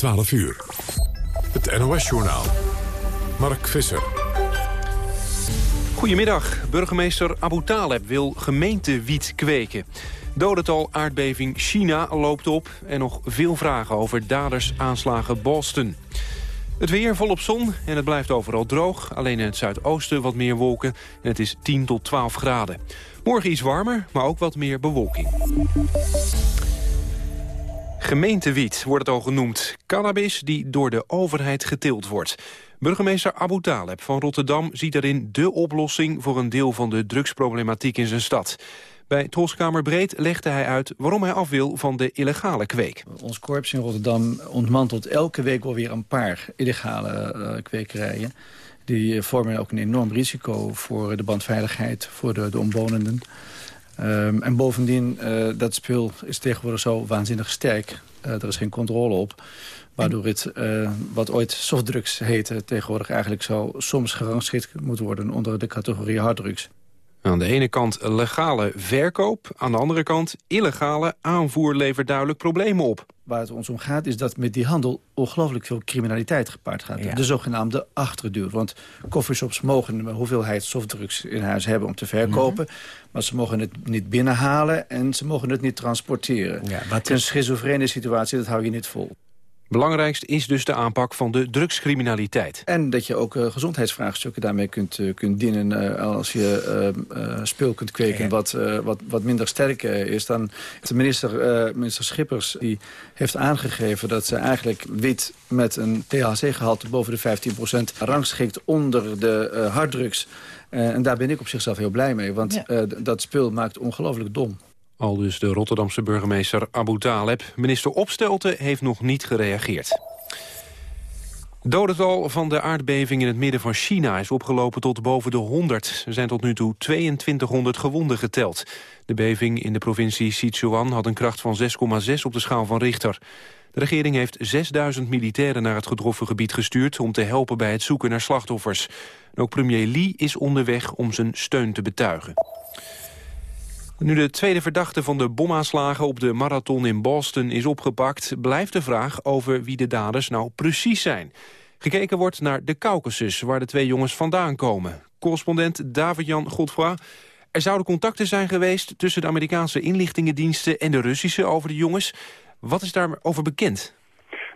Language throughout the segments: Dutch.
12 uur. Het NOS-journaal. Mark Visser. Goedemiddag. Burgemeester Abu Taleb wil gemeentewiet kweken. Dodental aardbeving China loopt op en nog veel vragen over daders aanslagen Boston. Het weer volop zon en het blijft overal droog. Alleen in het zuidoosten wat meer wolken en het is 10 tot 12 graden. Morgen iets warmer, maar ook wat meer bewolking. Gemeentewiet wordt het al genoemd. Cannabis die door de overheid geteeld wordt. Burgemeester Abu Taleb van Rotterdam ziet daarin de oplossing... voor een deel van de drugsproblematiek in zijn stad. Bij Troskamer Breed legde hij uit waarom hij af wil van de illegale kweek. Ons korps in Rotterdam ontmantelt elke week wel weer een paar illegale uh, kwekerijen. Die vormen ook een enorm risico voor de bandveiligheid, voor de, de omwonenden. Um, en bovendien, uh, dat spul is tegenwoordig zo waanzinnig sterk. Uh, er is geen controle op. Waardoor het, uh, wat ooit softdrugs heette... tegenwoordig eigenlijk zo soms gerangschikt moet worden... onder de categorie harddrugs. Aan de ene kant legale verkoop, aan de andere kant illegale aanvoer levert duidelijk problemen op. Waar het ons om gaat is dat met die handel ongelooflijk veel criminaliteit gepaard gaat. Ja. De zogenaamde achterduur. Want coffeeshops mogen een hoeveelheid softdrugs in huis hebben om te verkopen. Mm -hmm. Maar ze mogen het niet binnenhalen en ze mogen het niet transporteren. Ja, wat Een schizofrene situatie, dat hou je niet vol. Belangrijkst is dus de aanpak van de drugscriminaliteit. En dat je ook uh, gezondheidsvraagstukken daarmee kunt, uh, kunt dienen. Uh, als je speel kunt kweken ja. wat, wat, wat minder sterk is. Dan de minister, minister Schippers die heeft aangegeven dat ze eigenlijk wit met een THC-gehalte boven de 15% rangschikt onder de harddrugs. en daar ben ik op zichzelf heel blij mee. Want ja. dat spul maakt ongelooflijk dom. Al dus de Rotterdamse burgemeester Abu Taleb. Minister Opstelten heeft nog niet gereageerd. Dodental van de aardbeving in het midden van China is opgelopen tot boven de 100. Er zijn tot nu toe 2200 gewonden geteld. De beving in de provincie Sichuan had een kracht van 6,6 op de schaal van Richter. De regering heeft 6000 militairen naar het getroffen gebied gestuurd... om te helpen bij het zoeken naar slachtoffers. En ook premier Li is onderweg om zijn steun te betuigen. Nu de tweede verdachte van de bomaanslagen op de marathon in Boston is opgepakt... blijft de vraag over wie de daders nou precies zijn. Gekeken wordt naar de Caucasus, waar de twee jongens vandaan komen. Correspondent David-Jan Godfroy. Er zouden contacten zijn geweest tussen de Amerikaanse inlichtingendiensten... en de Russische over de jongens. Wat is daarover bekend?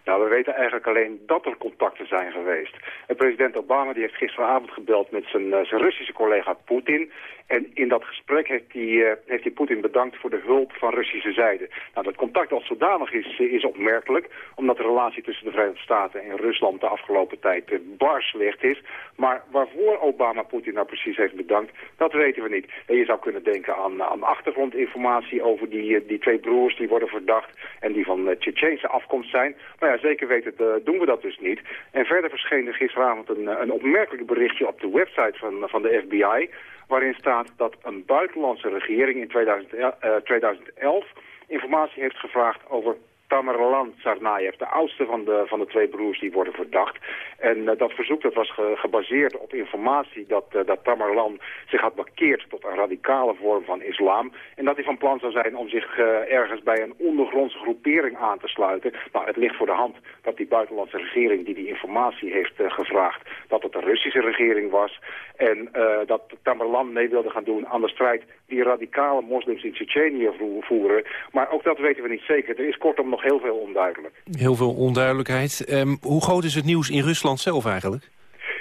Nou, we weten eigenlijk alleen dat er contacten zijn geweest. En president Obama die heeft gisteravond gebeld met zijn, uh, zijn Russische collega Poetin. En in dat gesprek heeft hij, uh, heeft hij Poetin bedankt voor de hulp van Russische zijde. Nou, dat contact als zodanig is, is opmerkelijk, omdat de relatie tussen de Verenigde Staten en Rusland de afgelopen tijd uh, bar slecht is. Maar waarvoor Obama Poetin nou precies heeft bedankt, dat weten we niet. En je zou kunnen denken aan, aan achtergrondinformatie over die, die twee broers die worden verdacht en die van uh, afkomst zijn. Maar ja, zeker weten doen we dat dus niet. En verder verscheen er gisteravond een, een opmerkelijk berichtje op de website van, van de FBI waarin staat dat een buitenlandse regering in 2011 informatie heeft gevraagd over Tamerlan Tsarnaev, de oudste van de, van de twee broers die worden verdacht. En uh, dat verzoek dat was ge, gebaseerd op informatie dat, uh, dat Tamerlan zich had bekeerd tot een radicale vorm van islam. En dat hij van plan zou zijn om zich uh, ergens bij een ondergrondse groepering aan te sluiten. Nou, het ligt voor de hand dat die buitenlandse regering die die informatie heeft gevraagd, dat het de Russische regering was. En dat Tamerlan mee wilde gaan doen aan de strijd die radicale moslims in Tsjetsjenië voeren. Maar ook dat weten we niet zeker. Er is kortom nog heel veel onduidelijk. Heel veel onduidelijkheid. Um, hoe groot is het nieuws in Rusland zelf eigenlijk?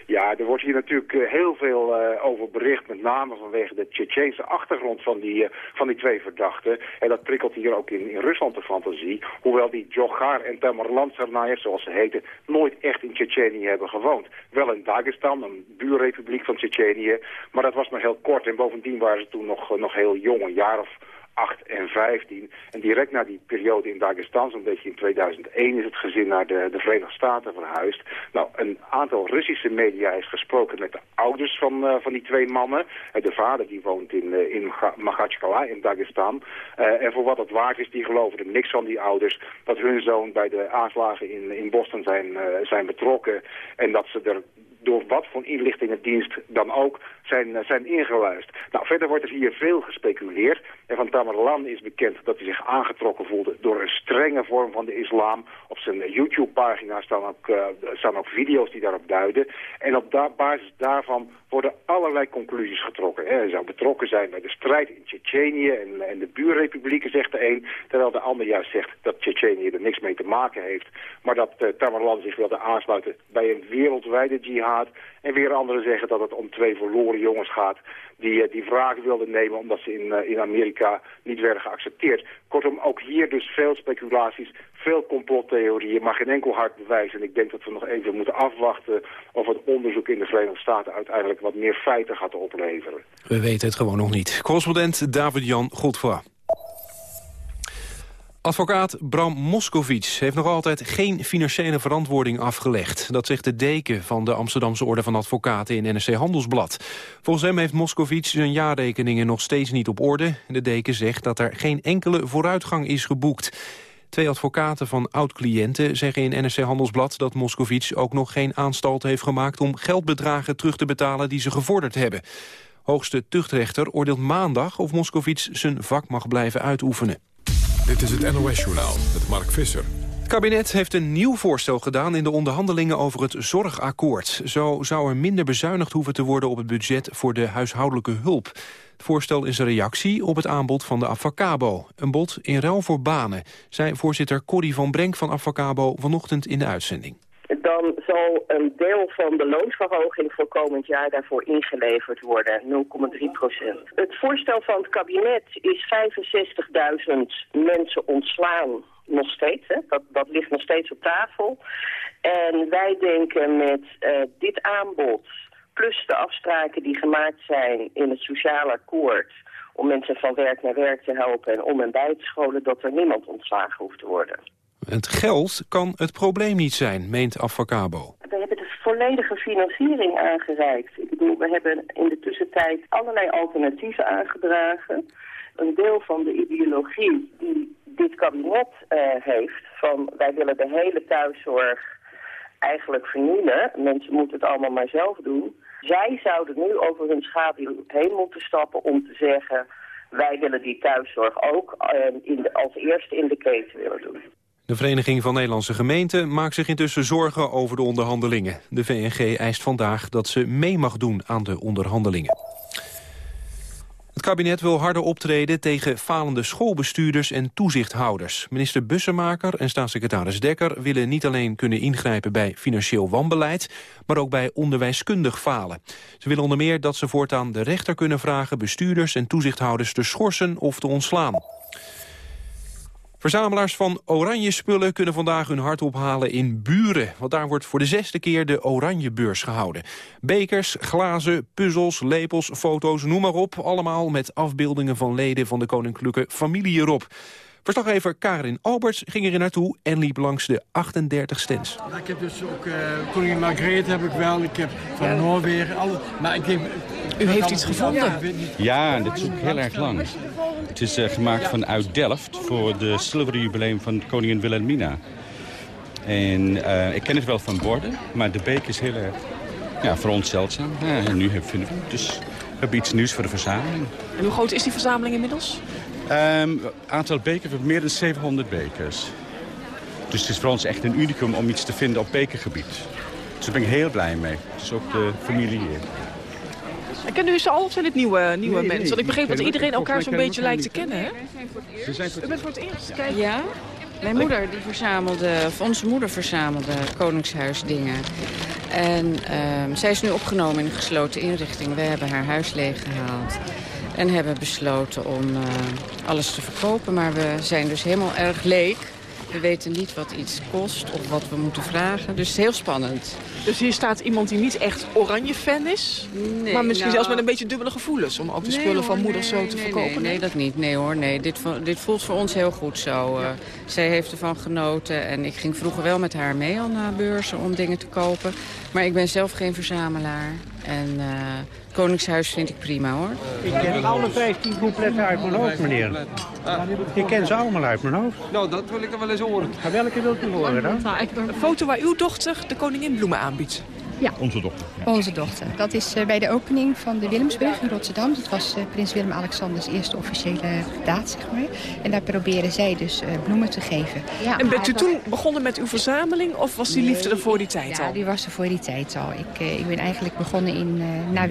Ja, er wordt hier natuurlijk uh, heel veel uh, over bericht, met name vanwege de Tsjetsjeense achtergrond van die, uh, van die twee verdachten. En dat prikkelt hier ook in, in Rusland de fantasie. Hoewel die Djokhar en Tamerlan Tsarnaev, zoals ze heten, nooit echt in Tsjetsjenië hebben gewoond. Wel in Dagestan, een buurrepubliek van Tsjetsjenië, maar dat was maar heel kort. En bovendien waren ze toen nog, nog heel jong, een jaar of 8 en 15. En direct na die periode in Dagestan, zo'n beetje in 2001, is het gezin naar de, de Verenigde Staten verhuisd. Nou, een aantal Russische media heeft gesproken met de ouders van, uh, van die twee mannen. Uh, de vader die woont in, uh, in Magachkala in Dagestan. en voor wat het waard is, die geloven er niks van die ouders. Dat hun zoon bij de aanslagen in, in Boston zijn, zijn betrokken. En dat ze er door wat voor inlichtingendienst dan ook zijn, eh, zijn ingeluisterd. Nou, verder wordt er hier veel gespeculeerd. En van Tamerlan is bekend dat hij zich aangetrokken voelde door een strenge vorm van de islam. Op zijn YouTube-pagina staan, ook, uh, staan ook video's die daarop duiden. En op basis daarvan worden allerlei conclusies getrokken. Hij zou betrokken zijn bij de strijd in Tsjetsjenië en, en de buurrepublieken, zegt de een. Terwijl de ander juist zegt dat Tsjetsjenië er niks mee te maken heeft. Maar dat uh, Tamerlan zich wilde aansluiten bij een wereldwijde jihad. En weer anderen zeggen dat het om twee verloren jongens gaat die, uh, die wraak wilden nemen omdat ze in, uh, in Amerika niet werden geaccepteerd. Kortom, ook hier dus veel speculaties, veel complottheorieën, maar geen enkel hard bewijs. En ik denk dat we nog even moeten afwachten of het onderzoek in de Verenigde Staten uiteindelijk wat meer feiten gaat opleveren. We weten het gewoon nog niet. Correspondent David-Jan Godfroy. Advocaat Bram Moscovic heeft nog altijd geen financiële verantwoording afgelegd. Dat zegt de deken van de Amsterdamse Orde van Advocaten in NRC Handelsblad. Volgens hem heeft Moscovic zijn jaarrekeningen nog steeds niet op orde. De deken zegt dat er geen enkele vooruitgang is geboekt. Twee advocaten van oud-cliënten zeggen in NRC Handelsblad... dat Moscovic ook nog geen aanstalt heeft gemaakt om geldbedragen terug te betalen die ze gevorderd hebben. Hoogste tuchtrechter oordeelt maandag of Moscovic zijn vak mag blijven uitoefenen. Dit is het NOS-journaal met Mark Visser. Het kabinet heeft een nieuw voorstel gedaan in de onderhandelingen over het zorgakkoord. Zo zou er minder bezuinigd hoeven te worden op het budget voor de huishoudelijke hulp. Het voorstel is een reactie op het aanbod van de Avacabo. Een bod in ruil voor banen, zei voorzitter Corrie van Brenk van Avacabo vanochtend in de uitzending dan zal een deel van de loonsverhoging voor komend jaar daarvoor ingeleverd worden, 0,3 procent. Het voorstel van het kabinet is 65.000 mensen ontslaan nog steeds. Hè? Dat, dat ligt nog steeds op tafel. En wij denken met uh, dit aanbod, plus de afspraken die gemaakt zijn in het sociaal akkoord om mensen van werk naar werk te helpen en om en bij te scholen, dat er niemand ontslagen hoeft te worden. Het geld kan het probleem niet zijn, meent Avacabo. We hebben de volledige financiering aangereikt. Ik bedoel, we hebben in de tussentijd allerlei alternatieven aangedragen. Een deel van de ideologie die dit kabinet uh, heeft... van wij willen de hele thuiszorg eigenlijk vernielen. Mensen moeten het allemaal maar zelf doen. Zij zouden nu over hun schaduw heen moeten stappen om te zeggen... wij willen die thuiszorg ook uh, in als eerste in de keten willen doen. De Vereniging van Nederlandse Gemeenten maakt zich intussen zorgen over de onderhandelingen. De VNG eist vandaag dat ze mee mag doen aan de onderhandelingen. Het kabinet wil harder optreden tegen falende schoolbestuurders en toezichthouders. Minister Bussemaker en staatssecretaris Dekker willen niet alleen kunnen ingrijpen bij financieel wanbeleid, maar ook bij onderwijskundig falen. Ze willen onder meer dat ze voortaan de rechter kunnen vragen bestuurders en toezichthouders te schorsen of te ontslaan. Verzamelaars van oranje spullen kunnen vandaag hun hart ophalen in Buren. Want daar wordt voor de zesde keer de Oranjebeurs gehouden. Bekers, glazen, puzzels, lepels, foto's, noem maar op. Allemaal met afbeeldingen van leden van de koninklijke familie erop. Verslaggever Karin Alberts ging er naartoe en liep langs de 38 stands. Ik heb dus ook uh, koningin Margrethe heb ik wel, ik heb van Noorwegen, alle, maar ik heb, U heeft iets gevonden? Ja, dit is ook heel erg lang. Het is uh, gemaakt van uit Delft voor de zilveren van koningin Wilhelmina. En uh, ik ken het wel van borden, maar de beek is heel erg ja, voor ons zeldzaam. Ja, en nu vinden we dus we hebben iets nieuws voor de verzameling. En hoe groot is die verzameling inmiddels? Um, aantal bekers, we hebben meer dan 700 bekers. Dus het is voor ons echt een unicum om iets te vinden op bekergebied. Dus daar ben ik heel blij mee. Dus ook de familie hier. En kennen u ze al of zijn het nieuwe, nieuwe nee, mensen? Want ik begreep dat iedereen elkaar zo'n beetje lijkt te kennen, hè? U bent voor het eerst? Kijk. Ja. Mijn moeder die verzamelde, of onze moeder verzamelde koningshuisdingen. En uh, zij is nu opgenomen in een gesloten inrichting. Wij hebben haar huis leeggehaald. En hebben besloten om uh, alles te verkopen. Maar we zijn dus helemaal erg leeg. We weten niet wat iets kost of wat we moeten vragen. Dus heel spannend. Dus hier staat iemand die niet echt oranje fan is? Nee, maar misschien nou, zelfs met een beetje dubbele gevoelens... om ook de spullen van moeders nee, zo te verkopen? Nee, nee, dat niet. Nee hoor, nee. Dit, dit voelt voor ons heel goed zo. Ja. Uh, zij heeft ervan genoten. En ik ging vroeger wel met haar mee al naar beurzen om dingen te kopen. Maar ik ben zelf geen verzamelaar. En uh, Koningshuis vind ik prima, hoor. Ik ken alle 15 coupletten uit mijn hoofd, meneer. Ik ken ze allemaal uit mijn hoofd. Nou, dat wil ik er wel eens horen. Maar welke wilt u horen dan? Een foto waar uw dochter de koningin bloemen aanbiedt. Ja. Onze dochter. Onze dochter. Dat is bij de opening van de Willemsburg in Rotterdam. Dat was prins Willem-Alexanders eerste officiële daad, zeg maar. En daar proberen zij dus bloemen te geven. Ja, en bent u toen begonnen met uw verzameling of was die liefde er voor die tijd al? Ja, die was er voor die tijd al. Ik, ik ben eigenlijk begonnen in... na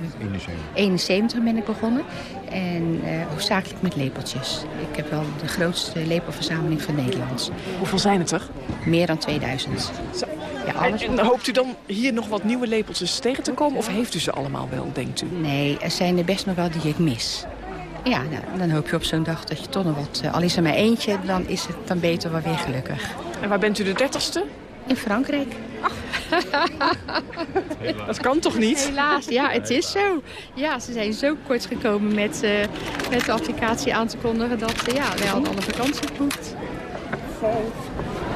71 ben ik begonnen. En uh, hoofdzakelijk met lepeltjes. Ik heb wel de grootste lepelverzameling van Nederland. Hoeveel zijn het er? Meer dan 2000. Ja, alles en, en hoopt u dan hier nog wat nieuwe lepeltjes tegen te komen? Of heeft u ze allemaal wel, denkt u? Nee, er zijn er best nog wel die ik mis. Ja, nou, dan hoop je op zo'n dag dat je toch nog wat... Uh, al is er maar eentje, dan is het dan beter wel weer gelukkig. En waar bent u de dertigste? In Frankrijk. dat kan toch niet? Helaas, ja, het is zo. Ja, ze zijn zo kort gekomen met, uh, met de applicatie aan te kondigen... dat uh, ja, wij hadden alle vakantie geboekt.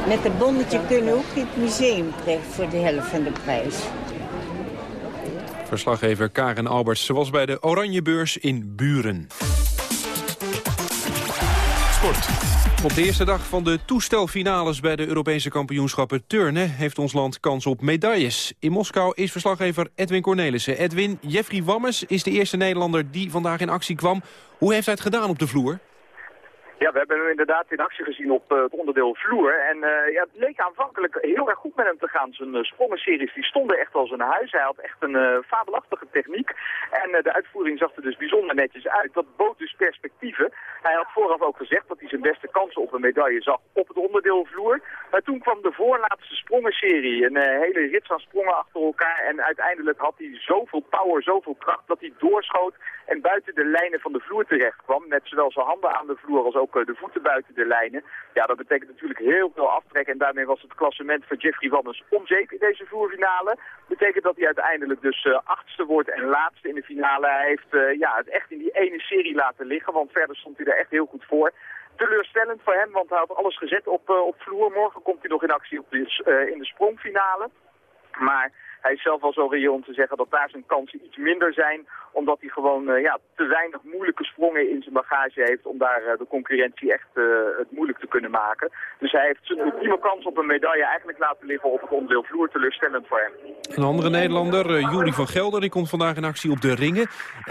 Met een bonnetje kunnen we ook in het museum terecht voor de helft van de prijs. Verslaggever Karen Alberts. Ze was bij de Oranjebeurs in Buren. Sport. Op de eerste dag van de toestelfinales bij de Europese kampioenschappen turnen... heeft ons land kans op medailles. In Moskou is verslaggever Edwin Cornelissen. Edwin, Jeffrey Wammes is de eerste Nederlander die vandaag in actie kwam. Hoe heeft hij het gedaan op de vloer? Ja, we hebben hem inderdaad in actie gezien op uh, het onderdeel vloer. En uh, ja, het leek aanvankelijk heel erg goed met hem gaan. Zijn uh, sprongenseries die stonden echt als een huis. Hij had echt een fabelachtige techniek. En de uitvoering zag er dus bijzonder netjes uit. Dat bood dus perspectieven. Hij had vooraf ook gezegd dat hij zijn beste kansen op een medaille zag op het onderdeel vloer. Maar toen kwam de voorlaatste sprongenserie. Een hele rits aan sprongen achter elkaar. En uiteindelijk had hij zoveel power, zoveel kracht dat hij doorschoot en buiten de lijnen van de vloer terecht kwam. Met zowel zijn handen aan de vloer als ook de voeten buiten de lijnen. Ja, dat betekent natuurlijk heel veel aftrek. En daarmee was het klassement van Jeffrey Wanners omzeep in deze vloerfinale. Betekent dat hij uiteindelijk dus uh, achtste wordt en laatste in de finale. Hij heeft uh, ja, het echt in die ene serie laten liggen, want verder stond hij er echt heel goed voor teleurstellend voor hem, want hij had alles gezet op, uh, op vloer. Morgen komt hij nog in actie op de, in de sprongfinale. Maar hij is zelf wel zo reëel om te zeggen dat daar zijn kansen iets minder zijn. Omdat hij gewoon uh, ja, te weinig moeilijke sprongen in zijn bagage heeft om daar uh, de concurrentie echt uh, het moeilijk te kunnen maken. Dus hij heeft zijn ultieme kans op een medaille eigenlijk laten liggen op het onderdeel vloer. Teleurstellend voor hem. Een andere Nederlander, Jury van Gelder, die komt vandaag in actie op de ringen.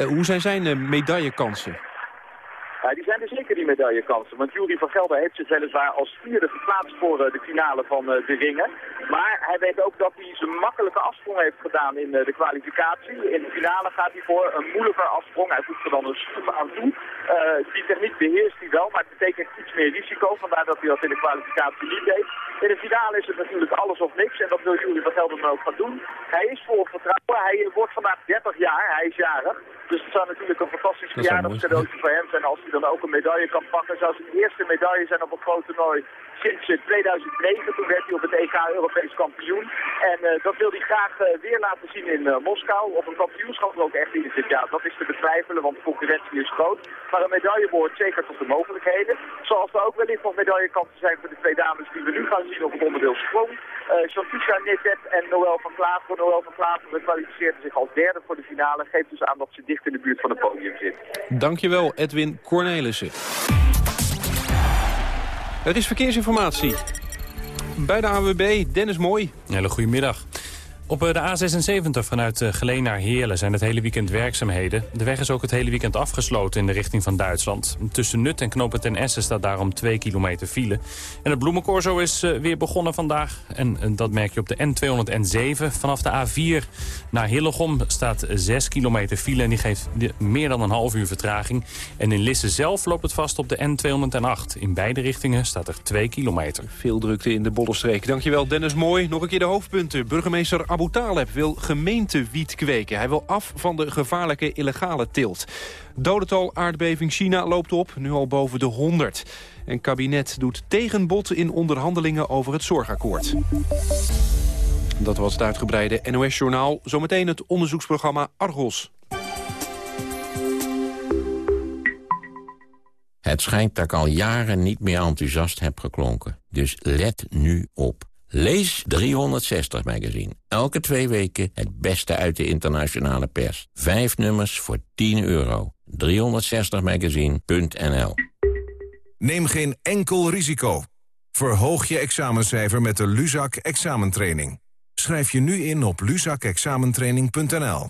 hoe zijn zijn medaillekansen? Die zijn er zeker die medaillekansen. Want Jury van Gelder heeft zich weliswaar als vierde geplaatst voor uh, de finale van uh, de ringen. Maar hij weet ook dat hij zijn makkelijke afsprong heeft gedaan in uh, de kwalificatie. In de finale gaat hij voor een moeilijker afsprong. Hij voegt er dan een schroef aan toe. die techniek beheerst hij wel, maar het betekent iets meer risico. Vandaar dat hij dat in de kwalificatie niet deed. In de finale is het natuurlijk alles of niks. En dat wil Jury van Gelder dan ook gaan doen. Hij is vol vertrouwen. Hij wordt vandaag 30 jaar. Hij is jarig. Dus het zou natuurlijk een fantastisch verjaardagscadeautje voor hem zijn als hij dan ook een medaille kan pakken. Zou zijn eerste medaille zijn op een groot toernooi sinds 2009. Toen werd hij op het EK Europees kampioen. En uh, dat wil hij graag uh, weer laten zien in Moskou. Op een kampioenschap er ook echt in zit. Ja, dat is te betwijfelen, want de concurrentie is groot. Maar een medaille behoort zeker tot de mogelijkheden. Zoals er ook wellicht nog medaillekansen zijn voor de twee dames die we nu gaan zien op het onderdeel sprong. Chantisha Netet en Noël van Klaveren. Noël van Klaveren kwalificeerde zich als derde voor de finale. Geeft dus aan dat ze dicht in de buurt van het podium zit. Dankjewel, Edwin Cornelissen. Er is verkeersinformatie. Bij de AWB, Dennis Mooi. Hele goedemiddag. Op de A76 vanuit Geleen naar Heerlen zijn het hele weekend werkzaamheden. De weg is ook het hele weekend afgesloten in de richting van Duitsland. Tussen Nut en Knopen ten Essen staat daarom 2 kilometer file. En het bloemencorso is weer begonnen vandaag. En dat merk je op de N207. Vanaf de A4 naar Hillegom staat 6 kilometer file. En die geeft meer dan een half uur vertraging. En in Lisse zelf loopt het vast op de N208. In beide richtingen staat er 2 kilometer. Veel drukte in de Bollenstreek. Dankjewel Dennis Mooi. Nog een keer de hoofdpunten. Burgemeester Abu Taleb wil gemeentewiet kweken. Hij wil af van de gevaarlijke illegale teelt. Dodental aardbeving China loopt op, nu al boven de 100. En kabinet doet tegenbod in onderhandelingen over het zorgakkoord. Dat was het uitgebreide NOS-journaal. Zometeen het onderzoeksprogramma Argos. Het schijnt dat ik al jaren niet meer enthousiast heb geklonken. Dus let nu op. Lees 360 Magazine. Elke twee weken het beste uit de internationale pers. Vijf nummers voor 10 euro. 360magazine.nl Neem geen enkel risico. Verhoog je examencijfer met de Luzak examentraining. Schrijf je nu in op lusakexamentraining.nl.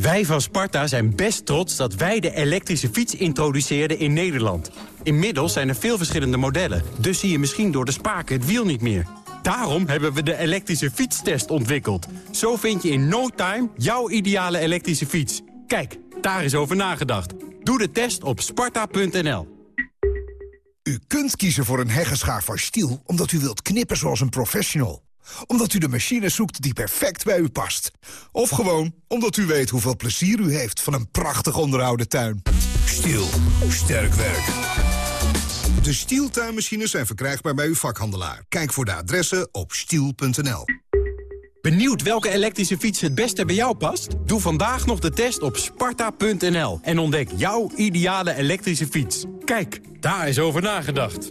Wij van Sparta zijn best trots dat wij de elektrische fiets introduceerden in Nederland. Inmiddels zijn er veel verschillende modellen, dus zie je misschien door de spaken het wiel niet meer. Daarom hebben we de elektrische fietstest ontwikkeld. Zo vind je in no time jouw ideale elektrische fiets. Kijk, daar is over nagedacht. Doe de test op sparta.nl. U kunt kiezen voor een heggenschaar van Stiel omdat u wilt knippen zoals een professional omdat u de machine zoekt die perfect bij u past. Of gewoon omdat u weet hoeveel plezier u heeft van een prachtig onderhouden tuin. Stiel. Sterk werk. De Stiel tuinmachines zijn verkrijgbaar bij uw vakhandelaar. Kijk voor de adressen op stiel.nl. Benieuwd welke elektrische fiets het beste bij jou past? Doe vandaag nog de test op sparta.nl en ontdek jouw ideale elektrische fiets. Kijk, daar is over nagedacht.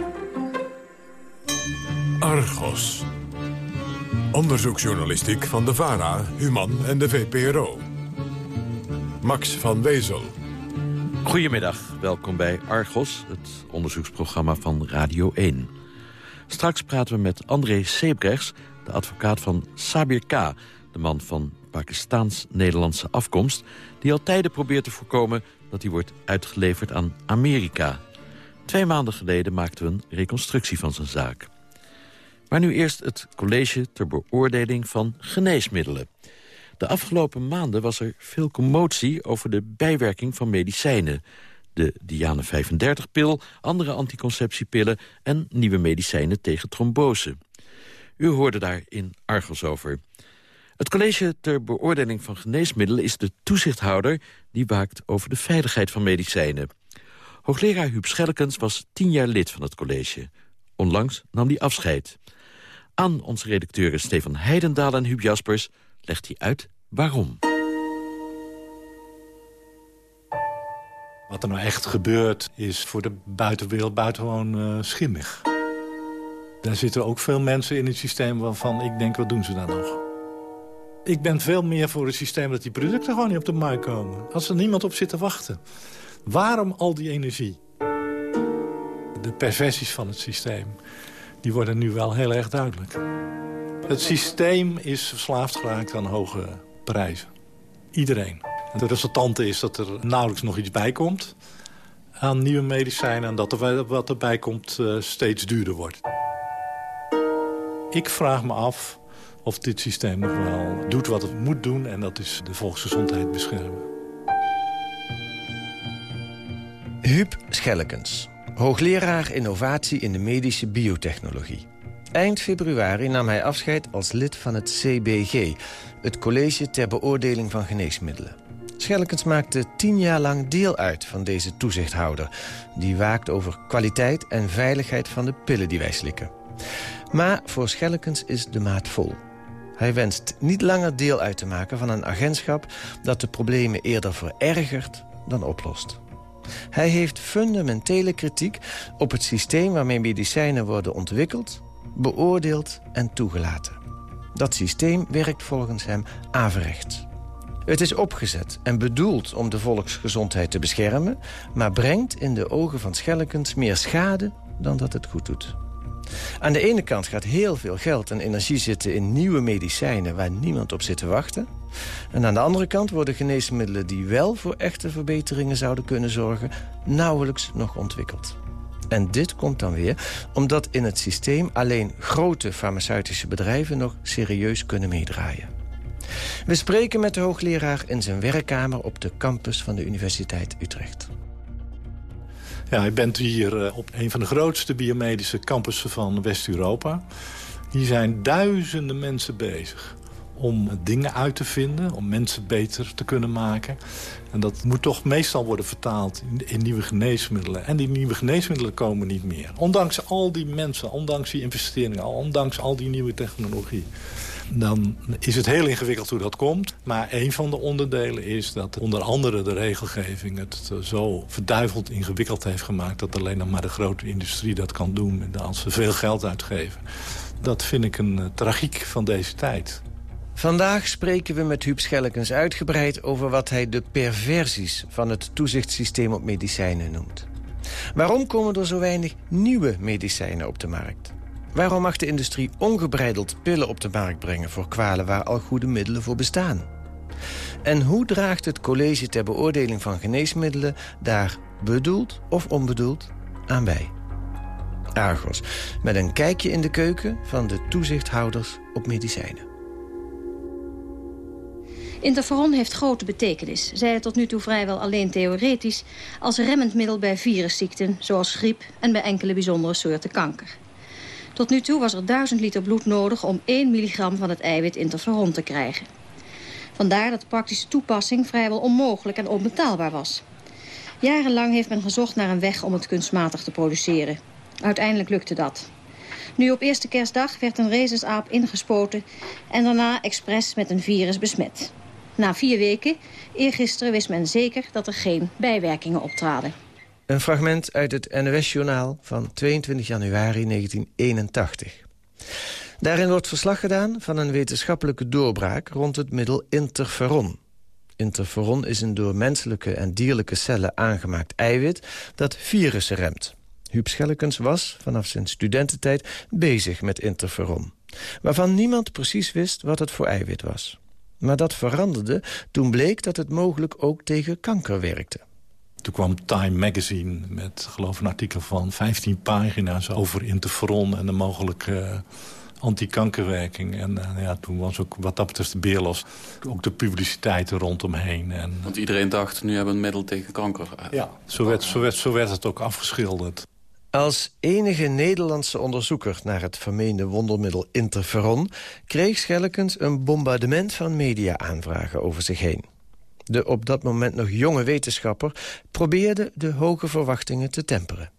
Argos. Onderzoeksjournalistiek van de VARA, Human en de VPRO. Max van Wezel. Goedemiddag, welkom bij Argos, het onderzoeksprogramma van Radio 1. Straks praten we met André Sebrechts, de advocaat van Sabir K... de man van Pakistaans-Nederlandse afkomst... die al tijden probeert te voorkomen dat hij wordt uitgeleverd aan Amerika. Twee maanden geleden maakten we een reconstructie van zijn zaak. Maar nu eerst het college ter beoordeling van geneesmiddelen. De afgelopen maanden was er veel commotie over de bijwerking van medicijnen. De Diane 35-pil, andere anticonceptiepillen en nieuwe medicijnen tegen trombose. U hoorde daar in Argos over. Het college ter beoordeling van geneesmiddelen is de toezichthouder... die waakt over de veiligheid van medicijnen. Hoogleraar Huub Schellekens was tien jaar lid van het college. Onlangs nam hij afscheid. Aan onze redacteuren Stefan Heidendaal en Huub Jaspers legt hij uit waarom. Wat er nou echt gebeurt is voor de buitenwereld buitengewoon uh, schimmig. Daar zitten ook veel mensen in het systeem waarvan ik denk, wat doen ze daar nog? Ik ben veel meer voor het systeem dat die producten gewoon niet op de markt komen. Als er niemand op zit te wachten. Waarom al die energie? De perversies van het systeem die worden nu wel heel erg duidelijk. Het systeem is verslaafd geraakt aan hoge prijzen. Iedereen. De resultante is dat er nauwelijks nog iets bij komt aan nieuwe medicijnen... en dat er wat erbij komt uh, steeds duurder wordt. Ik vraag me af of dit systeem nog wel doet wat het moet doen... en dat is de volksgezondheid beschermen. Huub Schellekens, Hoogleraar innovatie in de medische biotechnologie. Eind februari nam hij afscheid als lid van het CBG... het College ter Beoordeling van Geneesmiddelen. Schellekens maakte tien jaar lang deel uit van deze toezichthouder... die waakt over kwaliteit en veiligheid van de pillen die wij slikken. Maar voor Schellekens is de maat vol. Hij wenst niet langer deel uit te maken van een agentschap... dat de problemen eerder verergert dan oplost. Hij heeft fundamentele kritiek op het systeem waarmee medicijnen worden ontwikkeld, beoordeeld en toegelaten. Dat systeem werkt volgens hem averechts. Het is opgezet en bedoeld om de volksgezondheid te beschermen... maar brengt in de ogen van Schellekens meer schade dan dat het goed doet. Aan de ene kant gaat heel veel geld en energie zitten in nieuwe medicijnen... waar niemand op zit te wachten. En aan de andere kant worden geneesmiddelen die wel voor echte verbeteringen zouden kunnen zorgen... nauwelijks nog ontwikkeld. En dit komt dan weer omdat in het systeem alleen grote farmaceutische bedrijven nog serieus kunnen meedraaien. We spreken met de hoogleraar in zijn werkkamer op de campus van de Universiteit Utrecht. Ja, je bent hier eh, op een van de grootste biomedische campussen van West-Europa. Hier zijn duizenden mensen bezig om dingen uit te vinden, om mensen beter te kunnen maken. En dat moet toch meestal worden vertaald in, in, nieuwe geneesmiddelen. En die nieuwe geneesmiddelen komen niet meer. Ondanks al die mensen, ondanks die investeringen, ondanks al die nieuwe technologie. Dan is het heel ingewikkeld hoe dat komt. Maar een van de onderdelen is dat onder andere de regelgeving... het zo verduiveld ingewikkeld heeft gemaakt... dat alleen nog maar de grote industrie dat kan doen als ze veel geld uitgeven. Dat vind ik een uh, tragiek van deze tijd. Vandaag spreken we met Huub Schellekens uitgebreid over wat hij de perversies van het toezichtssysteem op medicijnen noemt. Waarom komen er zo weinig nieuwe medicijnen op de markt? Waarom mag de industrie ongebreideld pillen op de markt brengen voor kwalen waar al goede middelen voor bestaan? En hoe draagt het college ter beoordeling van geneesmiddelen daar bedoeld of onbedoeld aan bij? Argos, met een kijkje in de keuken van de toezichthouders op medicijnen. Interferon heeft grote betekenis, zij het tot nu toe vrijwel alleen theoretisch... als remmend middel bij virusziekten, zoals griep en bij enkele bijzondere soorten kanker. Tot nu toe was er 1000 liter bloed nodig om 1 milligram van het eiwit interferon te krijgen. Vandaar dat de praktische toepassing vrijwel onmogelijk en onbetaalbaar was. Jarenlang heeft men gezocht naar een weg om het kunstmatig te produceren. Uiteindelijk lukte dat. Nu op eerste kerstdag werd een racersaap ingespoten... en daarna expres met een virus besmet. Na vier weken, eergisteren wist men zeker dat er geen bijwerkingen optraden. Een fragment uit het NOS-journaal van 22 januari 1981. Daarin wordt verslag gedaan van een wetenschappelijke doorbraak rond het middel interferon. Interferon is een door menselijke en dierlijke cellen aangemaakt eiwit dat virussen remt. Huub Schellekens was vanaf zijn studententijd bezig met interferon. Waarvan niemand precies wist wat het voor eiwit was. Maar dat veranderde toen bleek dat het mogelijk ook tegen kanker werkte. Toen kwam Time Magazine met geloof een artikel van 15 pagina's over interferon en de mogelijke uh, antikankerwerking. En uh, ja, toen was ook wat dat betreft de beerlos ook de publiciteit er rondomheen. En, Want iedereen dacht, nu hebben we een middel tegen kanker. Ja, zo werd, zo, werd, zo werd het ook afgeschilderd. Als enige Nederlandse onderzoeker naar het vermeende wondermiddel interferon... kreeg Schellekens een bombardement van media-aanvragen over zich heen. De op dat moment nog jonge wetenschapper probeerde de hoge verwachtingen te temperen.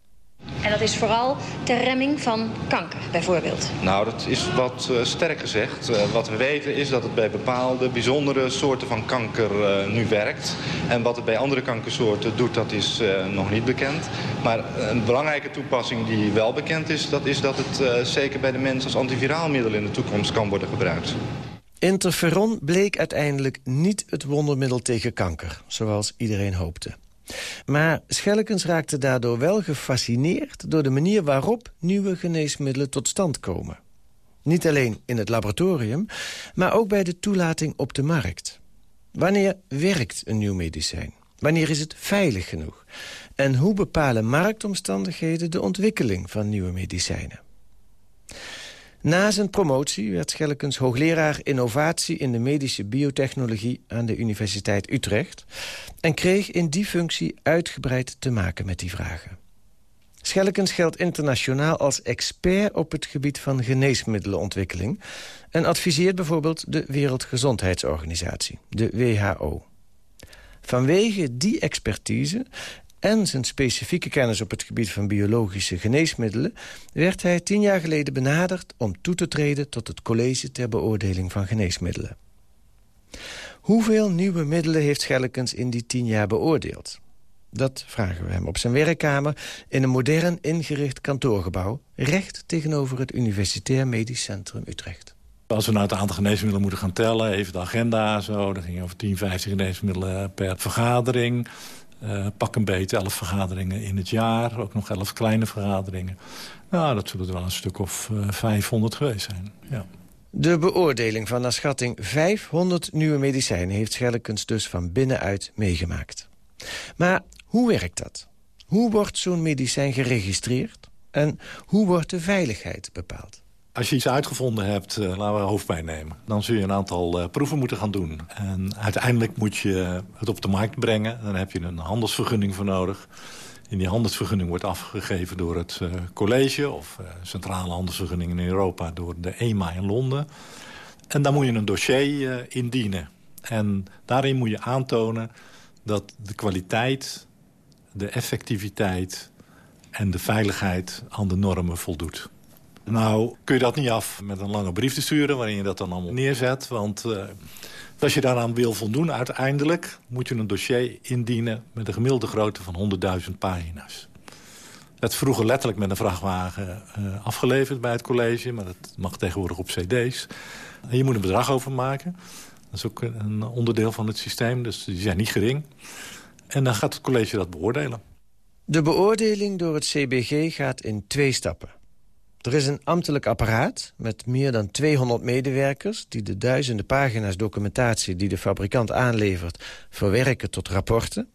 En dat is vooral ter remming van kanker, bijvoorbeeld? Nou, dat is wat uh, sterk gezegd. Uh, wat we weten is dat het bij bepaalde bijzondere soorten van kanker uh, nu werkt. En wat het bij andere kankersoorten doet, dat is nog niet bekend. Maar een belangrijke toepassing die wel bekend is... dat is dat het zeker bij de mens als antiviraal middel in de toekomst kan worden gebruikt. Interferon bleek uiteindelijk niet het wondermiddel tegen kanker, zoals iedereen hoopte. Maar Schellekens raakte daardoor wel gefascineerd... door de manier waarop nieuwe geneesmiddelen tot stand komen. Niet alleen in het laboratorium, maar ook bij de toelating op de markt. Wanneer werkt een nieuw medicijn? Wanneer is het veilig genoeg? En hoe bepalen marktomstandigheden de ontwikkeling van nieuwe medicijnen? Na zijn promotie werd Schellekens hoogleraar innovatie in de medische biotechnologie aan de Universiteit Utrecht en kreeg in die functie uitgebreid te maken met die vragen. Schellekens geldt internationaal als expert op het gebied van geneesmiddelenontwikkeling en adviseert bijvoorbeeld de Wereldgezondheidsorganisatie, de WHO. Vanwege die expertise en zijn specifieke kennis op het gebied van biologische geneesmiddelen... werd hij tien jaar geleden benaderd om toe te treden... tot het College ter Beoordeling van Geneesmiddelen. Hoeveel nieuwe middelen heeft Schellekens in die tien jaar beoordeeld? Dat vragen we hem op zijn werkkamer in een modern ingericht kantoorgebouw... recht tegenover het Universitair Medisch Centrum Utrecht. Als we nou het aantal geneesmiddelen moeten gaan tellen, even de agenda zo... dan ging over 10, 15 geneesmiddelen per vergadering... Uh, pak een beetje, elf vergaderingen in het jaar. Ook nog elf kleine vergaderingen. Nou, dat zullen er wel een stuk of uh, eh, 500 geweest zijn, ja. De beoordeling van naar schatting 500 nieuwe medicijnen... heeft Schellekens dus van binnenuit meegemaakt. Maar hoe werkt dat? Hoe wordt zo'n medicijn geregistreerd? En hoe wordt de veiligheid bepaald? Als je iets uitgevonden hebt, uh, laten we hoofdpijn nemen... dan zul je een aantal uh, proeven moeten gaan doen. En uiteindelijk moet je het op de markt brengen. Dan heb je een handelsvergunning voor nodig. En die handelsvergunning wordt afgegeven door het uh, college... of centrale handelsvergunning in Europa door de EMA in Londen. En dan moet je een dossier indienen. En daarin moet je aantonen dat de kwaliteit, de effectiviteit en de veiligheid aan de normen voldoet. Nou kun je dat niet af met een lange brief te sturen... waarin je dat dan allemaal neerzet. Want uh, als je daaraan wil voldoen uiteindelijk... moet je een dossier indienen met een gemiddelde grootte van 100.000 pagina's. Het vroeger letterlijk met een vrachtwagen uh, afgeleverd bij het college... maar dat mag tegenwoordig op cd's. En je moet een bedrag overmaken. Dat is ook een onderdeel van het systeem, dus die zijn niet gering. En dan gaat het college dat beoordelen. De beoordeling door het CBG gaat in twee stappen. Er is een ambtelijk apparaat met meer dan 200 medewerkers... die de duizenden pagina's documentatie die de fabrikant aanlevert... verwerken tot rapporten.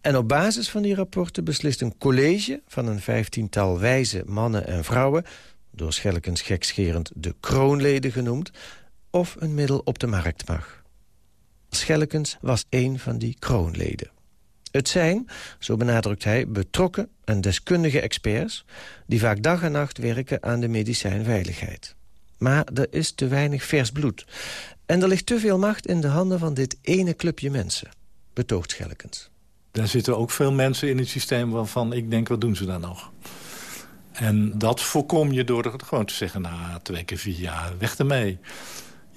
En op basis van die rapporten beslist een college van een vijftiental wijze mannen en vrouwen... door Schellekens gekscherend de kroonleden genoemd... of een middel op de markt mag. Schellekens was een van die kroonleden. Het zijn, zo benadrukt hij, betrokken en deskundige experts... die vaak dag en nacht werken aan de medicijnveiligheid. Maar er is te weinig vers bloed. En er ligt te veel macht in de handen van dit ene clubje mensen, betoogt Schellekens. Daar zitten ook veel mensen in het systeem waarvan ik denk, wat doen ze dan nog? En dat voorkom je door gewoon te zeggen, nou, twee keer vier jaar, weg ermee.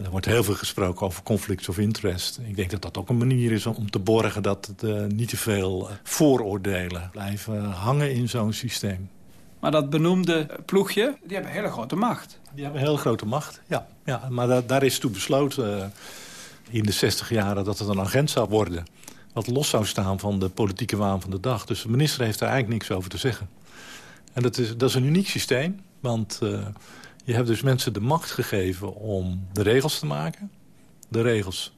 Er wordt heel veel gesproken over conflicts of interest. Ik denk dat dat ook een manier is om te borgen dat het, uh, niet te veel vooroordelen blijven hangen in zo'n systeem. Maar dat benoemde ploegje, die hebben hele grote macht. Die hebben heel grote macht, ja. ja maar da daar is toe besloten uh, in de 60 jaren dat het een agent zou worden. Wat los zou staan van de politieke waan van de dag. Dus de minister heeft daar eigenlijk niks over te zeggen. En dat is, dat is een uniek systeem, want... Uh, je hebt dus mensen de macht gegeven om de regels te maken. De regels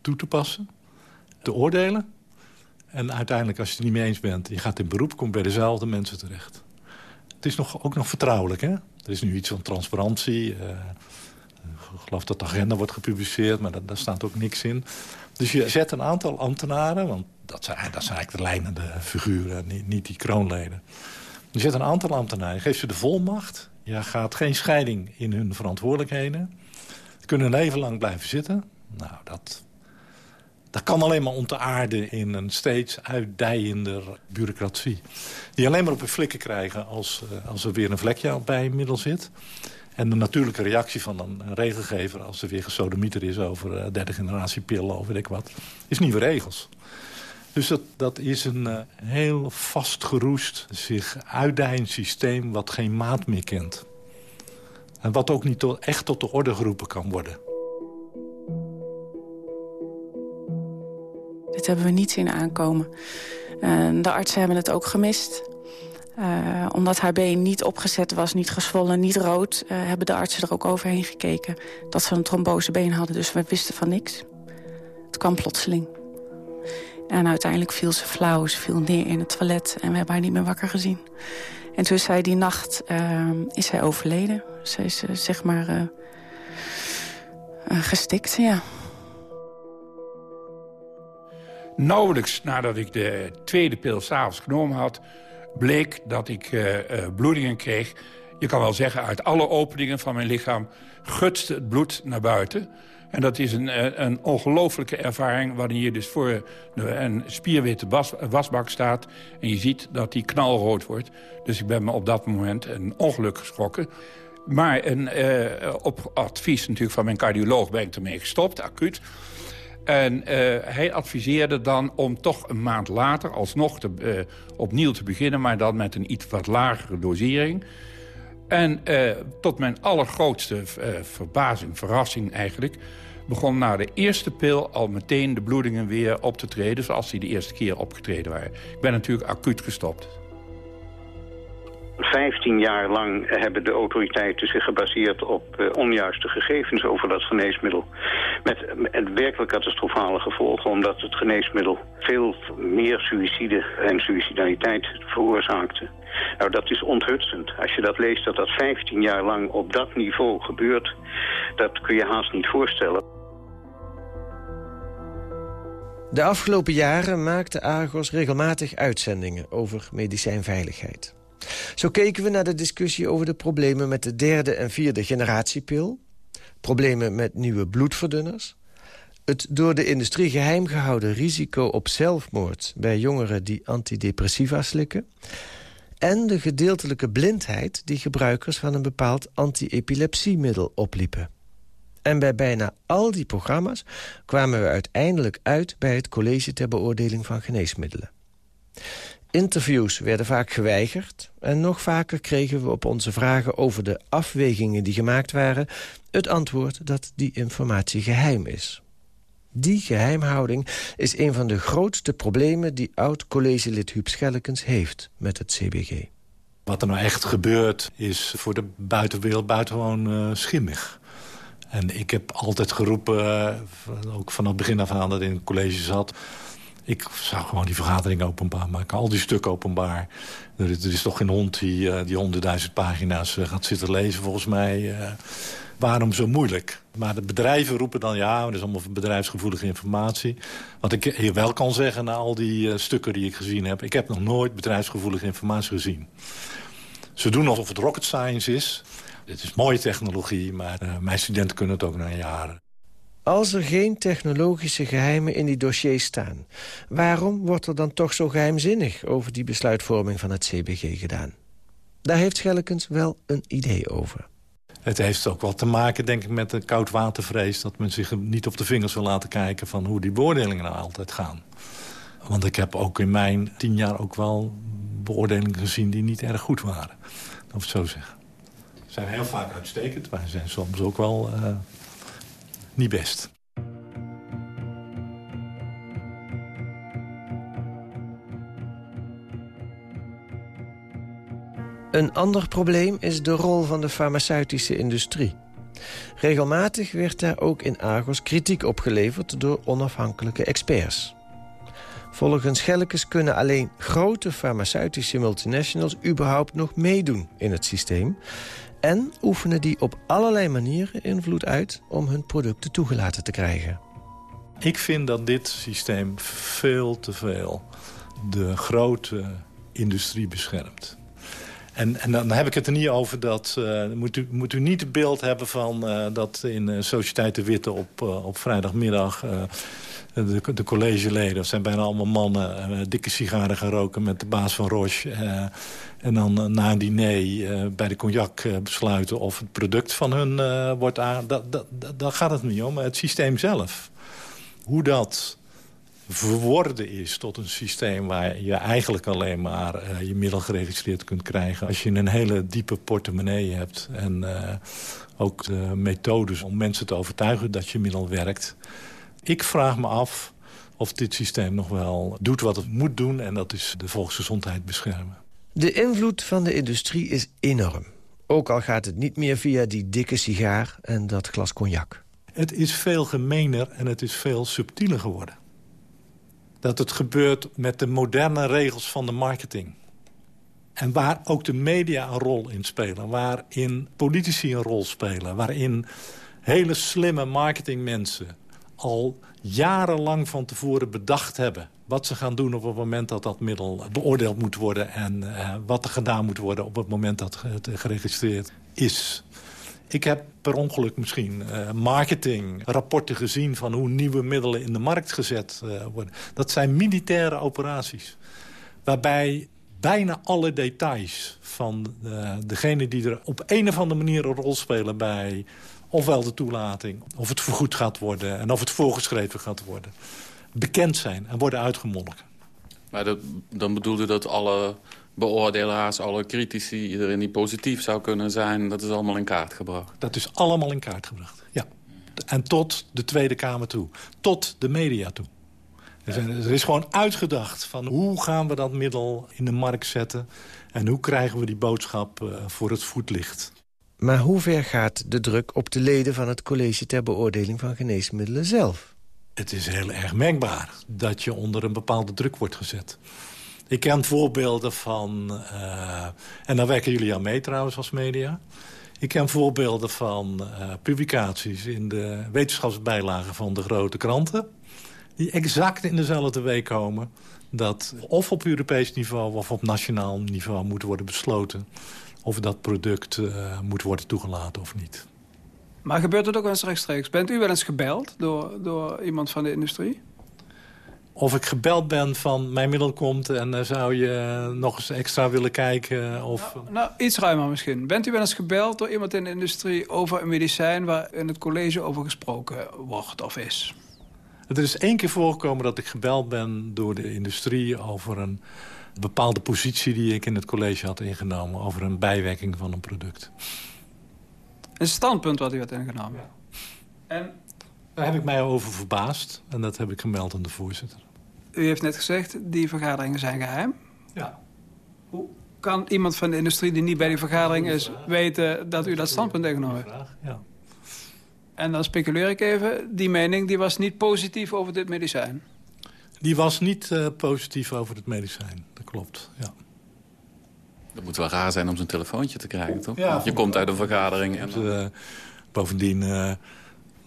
toe te passen. Te oordelen. En uiteindelijk, als je het niet mee eens bent... je gaat in beroep, komt bij dezelfde mensen terecht. Het is nog, ook nog vertrouwelijk, hè? Er is nu iets van transparantie. Uh, ik geloof dat de agenda wordt gepubliceerd, maar daar staat ook niks in. Dus je zet een aantal ambtenaren... want dat zijn, dat zijn eigenlijk de leidende figuren, niet, niet die kroonleden. Je zet een aantal ambtenaren, geeft ze de volmacht je gaat geen scheiding in hun verantwoordelijkheden. Ze kunnen leven lang blijven zitten. Nou, dat, dat kan alleen maar ontaarden in een steeds uitdijender bureaucratie. Die alleen maar op een flikken krijgen als, eh, als er weer een vlekje bij middel zit. En de natuurlijke reactie van een regelgever... als er weer gesodemieter is over uh, derde generatie pillen of weet ik wat... is nieuwe regels. Dus dat, is een uh, heel vastgeroest, zich uitdijend systeem... wat geen maat meer kent. En wat ook niet echt tot de orde geroepen kan worden. Dit hebben we niet zien aankomen. De artsen hebben het ook gemist. Uh, omdat haar been niet opgezet was, niet gezwollen, niet rood... Uh, hebben de artsen er ook overheen gekeken dat ze een trombosebeen hadden. Dus we wisten van niks. Het kwam plotseling. En uiteindelijk viel ze flauw, ze viel neer in het toilet... en we hebben haar niet meer wakker gezien. En toen zij die nacht uh, is zij overleden. Ze is uh, zeg maar uh, gestikt, ja. Nauwelijks nadat ik de tweede pil s'avonds genomen had... bleek dat ik bloedingen kreeg. Je kan wel zeggen, uit alle openingen van mijn lichaam... gutste het bloed naar buiten... En dat is een, eh, een ongelofelijke ervaring... wanneer je dus voor een spierwitte wasbak staat... en je ziet dat die knalrood wordt. Dus ik ben me op dat moment een ongeluk geschrokken. Maar een, uh, op advies natuurlijk van mijn cardioloog ben ik ermee gestopt, acuut. En uh, hij adviseerde dan om toch een maand later alsnog te, opnieuw te beginnen... maar dan met een iets wat lagere dosering. En uh, tot mijn allergrootste verbazing, verrassing eigenlijk begon na de eerste pil al meteen de bloedingen weer op te treden... zoals die de eerste keer opgetreden waren. Ik ben natuurlijk acuut gestopt. 15 jaar lang hebben de autoriteiten zich gebaseerd op uh, onjuiste gegevens over dat geneesmiddel. Met, met werkelijk catastrofale gevolgen, omdat het geneesmiddel veel meer suïcide en suicidaliteit veroorzaakte. Nou, dat is onthutsend. Als je dat leest, dat dat 15 jaar lang op dat niveau gebeurt, dat kun je haast niet voorstellen. De afgelopen jaren maakte Argos regelmatig uitzendingen over medicijnveiligheid. Zo keken we naar de discussie over de problemen met de derde en vierde generatiepil... problemen met nieuwe bloedverdunners... het door de industrie geheim gehouden risico op zelfmoord... bij jongeren die antidepressiva slikken... en de gedeeltelijke blindheid die gebruikers van een bepaald anti-epilepsiemiddel opliepen. En bij bijna al die programma's kwamen we uiteindelijk uit... bij het College ter Beoordeling van Geneesmiddelen. Interviews werden vaak geweigerd... en nog vaker kregen we op onze vragen over de afwegingen die gemaakt waren... het antwoord dat die informatie geheim is. Die geheimhouding is een van de grootste problemen... die oud-collegelid Huub Schellekens heeft met het CBG. Wat er nou echt gebeurt is voor de buitenwereld buitengewoon uh, schimmig. En ik heb altijd geroepen, uh, ook vanaf het begin af aan dat ik in het college zat... Ik zou gewoon die vergadering openbaar maken. Al die stukken openbaar. Er, is toch geen hond die uh, die honderdduizend pagina's uh, gaat zitten lezen, volgens mij. Uh, waarom zo moeilijk? Maar de bedrijven roepen dan, ja, dat is allemaal bedrijfsgevoelige informatie. Wat ik hier wel kan zeggen na al die stukken die ik gezien heb... ik heb nog nooit bedrijfsgevoelige informatie gezien. Ze doen alsof het rocket science is. Het is mooie technologie, maar mijn studenten kunnen het ook na jaren. Als er geen technologische geheimen in die dossiers staan... waarom wordt er dan toch zo geheimzinnig over die besluitvorming van het CBG gedaan? Daar heeft Schellekens wel een idee over. Het heeft ook wel te maken, denk ik, met de koudwatervrees... dat men zich niet op de vingers wil laten kijken... van hoe die beoordelingen nou altijd gaan. Want ik heb ook in mijn tien jaar ook wel beoordelingen gezien... die niet erg goed waren, of zo zeggen. Ze zijn heel vaak uitstekend, maar ze zijn soms ook wel... Uh, niet best. Een ander probleem is de rol van de farmaceutische industrie. Regelmatig werd daar ook in Argos kritiek opgeleverd door onafhankelijke experts. Volgens Gellekes kunnen alleen grote farmaceutische multinationals überhaupt nog meedoen in het systeem en oefenen die op allerlei manieren invloed uit om hun producten toegelaten te krijgen. Ik vind dat dit systeem veel te veel de grote industrie beschermt. En, en dan heb ik het er niet over dat... Uh, moet, u, moet u niet het beeld hebben van uh, dat in uh, Sociëteit de Witte op, op vrijdagmiddag... de, de collegeleden, dat zijn bijna allemaal mannen... dikke sigaren gaan roken met de baas van Roche... En dan uh, na een diner bij de cognac besluiten of het product van hun wordt aan. Daar gaat het niet om. Het systeem zelf. Hoe dat verworden is tot een systeem waar je eigenlijk alleen maar je middel geregistreerd kunt krijgen. Als je een hele diepe portemonnee hebt en ook de methodes om mensen te overtuigen dat je middel werkt. Ik vraag me af of dit systeem nog wel doet wat het moet doen en dat is de volksgezondheid beschermen. De invloed van de industrie is enorm. Ook al gaat het niet meer via die dikke sigaar en dat glas cognac. Het is veel gemener en het is veel subtieler geworden. Dat het gebeurt met de moderne regels van de marketing. En waar ook de media een rol in spelen. Waarin politici een rol spelen. Waarin hele slimme marketingmensen al jarenlang van tevoren bedacht hebben wat ze gaan doen op het moment dat dat middel beoordeeld moet worden... en uh, wat er gedaan moet worden op het moment dat het geregistreerd is. Ik heb per ongeluk misschien uh, marketingrapporten gezien... van hoe nieuwe middelen in de markt gezet uh, worden. Dat zijn militaire operaties. Waarbij bijna alle details van degene die er op een of andere manier een rol spelen bij... ofwel de toelating, of het vergoed gaat worden en of het voorgeschreven gaat worden bekend zijn en worden uitgemolken. Maar dat, dan bedoelde dat alle beoordelaars, alle critici... iedereen die positief zou kunnen zijn, dat is allemaal in kaart gebracht? Dat is allemaal in kaart gebracht, ja. En tot de Tweede Kamer toe. Tot de media toe. Er, zijn, er is gewoon uitgedacht van hoe gaan we dat middel in de markt zetten... en hoe krijgen we die boodschap uh, voor het voetlicht. Maar hoe ver gaat de druk op de leden van het college... ter beoordeling van geneesmiddelen zelf? Het is heel erg merkbaar dat je onder een bepaalde druk wordt gezet. Ik ken voorbeelden van... Uh, en daar werken jullie aan mee trouwens als media... Ik ken voorbeelden van uh, publicaties in de wetenschapsbijlagen van de grote kranten... die exact in dezelfde week komen... dat of op Europees niveau of op nationaal niveau moet worden besloten... of dat product uh, moet worden toegelaten of niet. Maar gebeurt het ook wel eens rechtstreeks? Bent u wel eens gebeld door, door iemand van de industrie? of ik gebeld ben van mijn middel komt en uh, zou je nog eens extra willen kijken? Of... Nou, nou, iets ruimer misschien. Bent u wel eens gebeld door iemand in de industrie over een medicijn... waar in het college over gesproken wordt of is? Het is één keer voorgekomen dat ik gebeld ben door de industrie... over een bepaalde positie die ik in het college had ingenomen... over een bijwerking van een product. Een standpunt wat u had ingenomen? En daar heb ik mij over verbaasd. En dat heb ik gemeld aan de voorzitter. U heeft net gezegd, die vergaderingen zijn geheim. Ja. Hoe kan iemand van de industrie die niet bij die vergadering is... weten dat u dat standpunt ingenomen heeft? Ja. En dan speculeer ik even, die mening die was niet positief over dit medicijn? Die was niet uh, positief over het medicijn, dat klopt, ja. Dat moet wel raar zijn om zo'n telefoontje te krijgen, toch? Ja, Want je komt uit een vergadering. En... Uh, bovendien...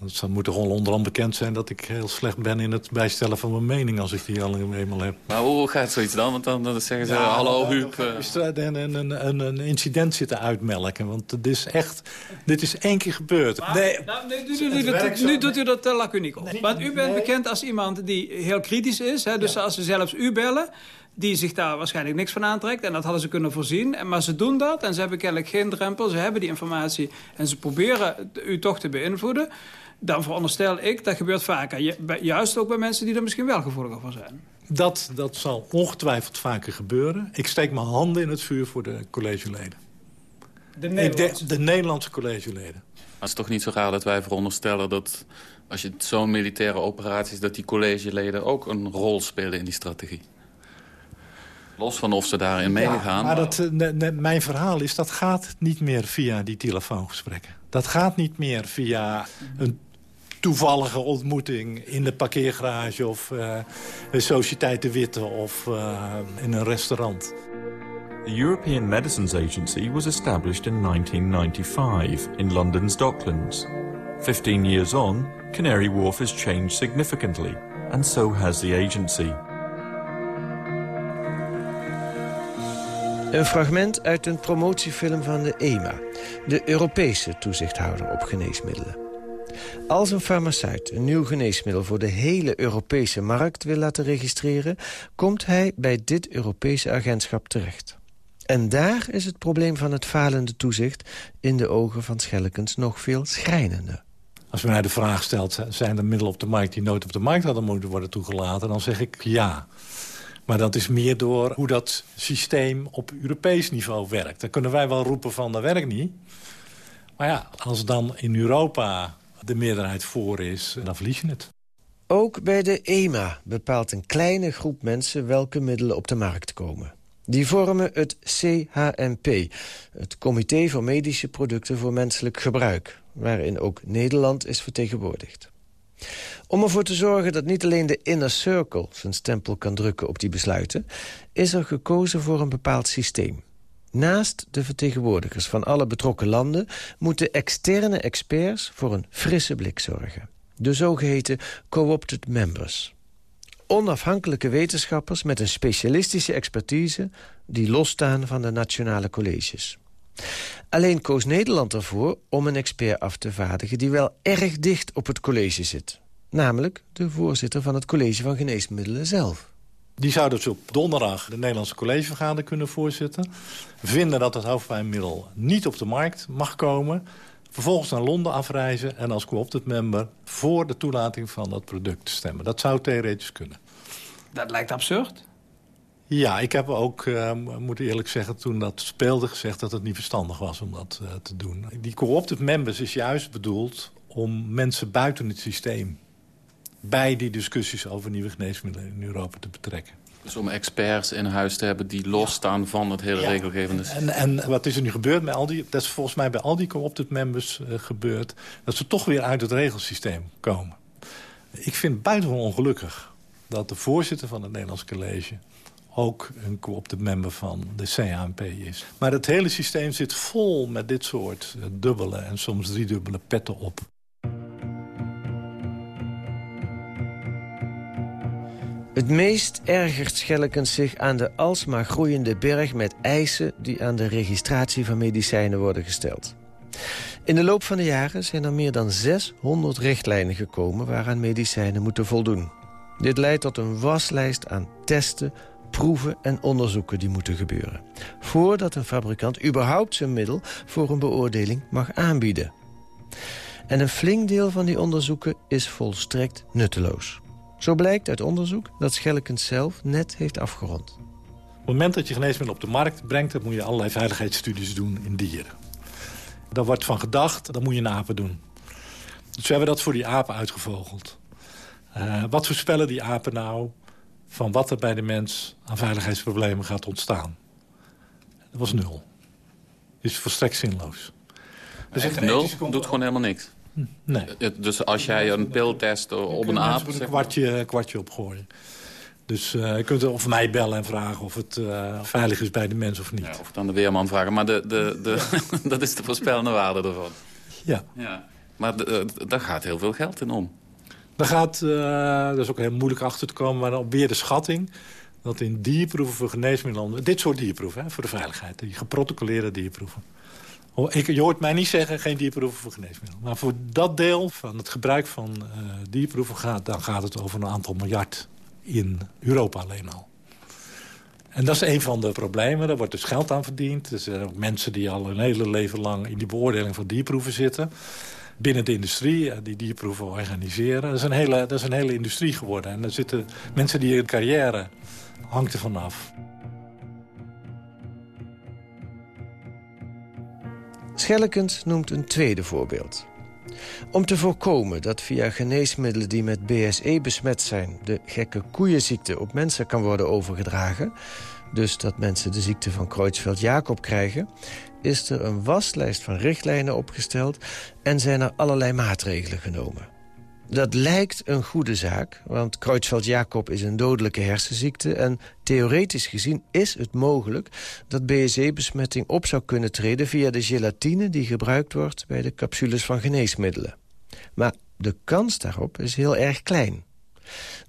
Uh, het moet toch onderhand bekend zijn dat ik heel slecht ben in het bijstellen van mijn mening als ik die al eenmaal heb. Maar hoe gaat zoiets dan? Want dan, dan zeggen ze, hallo Huub. Een, een, een, een, incident zitten uitmelken. Want het is echt, dit is één keer gebeurd. Maar, nee, nou, nee, nu, nu, nu, nu, doet u dat te lacuniek op. Want u bent bekend als iemand die heel kritisch is. Hè, dus als ze zelfs u bellen die zich daar waarschijnlijk niks van aantrekt. En dat hadden ze kunnen voorzien. Maar ze doen dat en ze hebben kennelijk geen drempel. Ze hebben die informatie en ze proberen u toch te beïnvloeden dan veronderstel ik, dat gebeurt vaker. Juist ook bij mensen die er misschien wel gevoelig voor zijn. Dat, dat zal ongetwijfeld vaker gebeuren. Ik steek mijn handen in het vuur voor de collegeleden. De Nederlandse, de, de Nederlandse collegeleden. Maar het is toch niet zo raar dat wij veronderstellen dat... als je zo'n militaire operatie is... dat die collegeleden ook een rol spelen in die strategie? Los van of ze daarin meegaan. maar dat, eh, mijn verhaal is, dat gaat niet meer via die telefoongesprekken. Dat gaat niet meer via een toevallige ontmoeting in de parkeergarage... of uh, een Sociëteit de Witte of uh, in een restaurant. The European Medicines Agency was established in 1995 in London's Docklands. Fifteen years on, Canary Wharf has changed significantly, and so has the agency. Een fragment uit een promotiefilm van de EMA, de Europese toezichthouder op geneesmiddelen. Als een farmaceut een nieuw geneesmiddel voor de hele Europese markt wil laten registreren... komt hij bij dit Europese agentschap terecht. En daar is het probleem van het falende toezicht in de ogen van Schellekens nog veel schrijnender. Als u mij de vraag stelt, zijn er middelen op de markt die nooit op de markt hadden moeten worden toegelaten... dan zeg ik ja. Maar dat is meer door hoe dat systeem op Europees niveau werkt. Dan kunnen wij wel roepen van dat werkt niet. Maar ja, als dan in Europa de meerderheid voor is, dan verlies je het. Ook bij de EMA bepaalt een kleine groep mensen welke middelen op de markt komen. Die vormen het CHMP, het Comité voor Medische Producten voor Menselijk Gebruik... waarin ook Nederland is vertegenwoordigd. Om ervoor te zorgen dat niet alleen de inner circle zijn stempel kan drukken op die besluiten... is er gekozen voor een bepaald systeem. Naast de vertegenwoordigers van alle betrokken landen... moeten externe experts voor een frisse blik zorgen. De zogeheten co-opted members. Onafhankelijke wetenschappers met een specialistische expertise... die losstaan van de nationale colleges. Alleen koos Nederland ervoor om een expert af te vaardigen... die wel erg dicht op het college zit. Namelijk de voorzitter van het college van geneesmiddelen zelf. Die zou dus op donderdag de Nederlandse collegevergadering kunnen voorzitten. Vinden dat het hoofdpijnmiddel niet op de markt mag komen. Vervolgens naar Londen afreizen en als co-opted member... voor de toelating van dat product te stemmen. Dat zou theoretisch kunnen. Dat lijkt absurd. Ja, ik heb ook, uh, moet eerlijk zeggen, toen dat speelde gezegd... dat het niet verstandig was om dat uh, te doen. Die co-opted members is juist bedoeld om mensen buiten het systeem bij die discussies over nieuwe geneesmiddelen in Europa te betrekken. Dus om experts in huis te hebben die losstaan van het hele regelgevende En, en wat is er nu gebeurd met al die... Dat is volgens mij bij al die co-opted members uh, gebeurd... dat ze toch weer uit het regelsysteem komen. Ik vind het buitengewoon ongelukkig dat de voorzitter van het Nederlands College ook een co-opted member van de CANP is. Maar het hele systeem zit vol met dit soort uh, dubbele en soms driedubbele petten op. Het meest ergert Schellekens zich aan de alsmaar groeiende berg met eisen... die aan de registratie van medicijnen worden gesteld. In de loop van de jaren zijn er meer dan 600 richtlijnen gekomen... waaraan medicijnen moeten voldoen. Dit leidt tot een waslijst aan testen, proeven en onderzoeken die moeten gebeuren. Voordat een fabrikant überhaupt zijn middel voor een beoordeling mag aanbieden. En een flink deel van die onderzoeken is volstrekt nutteloos. Zo blijkt uit onderzoek dat Schellekens zelf net heeft afgerond. Op het moment dat je geneesmiddel op de markt brengt... dan moet je allerlei veiligheidsstudies doen in dieren. Daar wordt van gedacht, dat moet je in apen doen. Dus we hebben dat voor die apen uitgevogeld. Uh, wat voorspellen die apen nou van wat er bij de mens aan veiligheidsproblemen gaat ontstaan? Dat was nul. Dat is volstrekt zinloos. Dus nul doet gewoon helemaal niks? Nee. Dus als jij een pil test op een aap... een kwartje, kwartje opgooien. Dus uh, je kunt of mij bellen en vragen of het uh, veilig is bij de mens of niet. Ja, of dan de weerman vragen. Maar de, de, de, dat is de voorspellende waarde ervan. Ja. ja. Maar de, daar gaat heel veel geld in om. Daar gaat, uh, dat is ook heel moeilijk achter te komen, maar op weer de schatting... dat in dierproeven voor geneesmiddelen... Dit soort dierproeven, hè, voor de veiligheid. Die geprotocoleerde dierproeven. Ik, je hoort mij niet zeggen geen dierproeven voor geneesmiddelen. Maar voor dat deel van het gebruik van uh, dierproeven gaat, dan gaat het over een aantal miljard in Europa alleen al. En dat is een van de problemen. Daar wordt dus geld aan verdiend. Er zijn ook mensen die al hun hele leven lang in die beoordeling van dierproeven zitten. Binnen de industrie, eh, die dierproeven organiseren. Dat is een hele, dat is een hele industrie geworden. En er zitten mensen die hun carrière hangt ervan af. Schellekens noemt een tweede voorbeeld. Om te voorkomen dat via geneesmiddelen die met BSE besmet zijn... de gekke koeienziekte op mensen kan worden overgedragen... dus dat mensen de ziekte van Creutzfeldt-Jacob krijgen... is er een waslijst van richtlijnen opgesteld... en zijn er allerlei maatregelen genomen. Dat lijkt een goede zaak, want Creutzfeldt-Jacob is een dodelijke hersenziekte... en theoretisch gezien is het mogelijk dat BSE-besmetting op zou kunnen treden... via de gelatine die gebruikt wordt bij de capsules van geneesmiddelen. Maar de kans daarop is heel erg klein.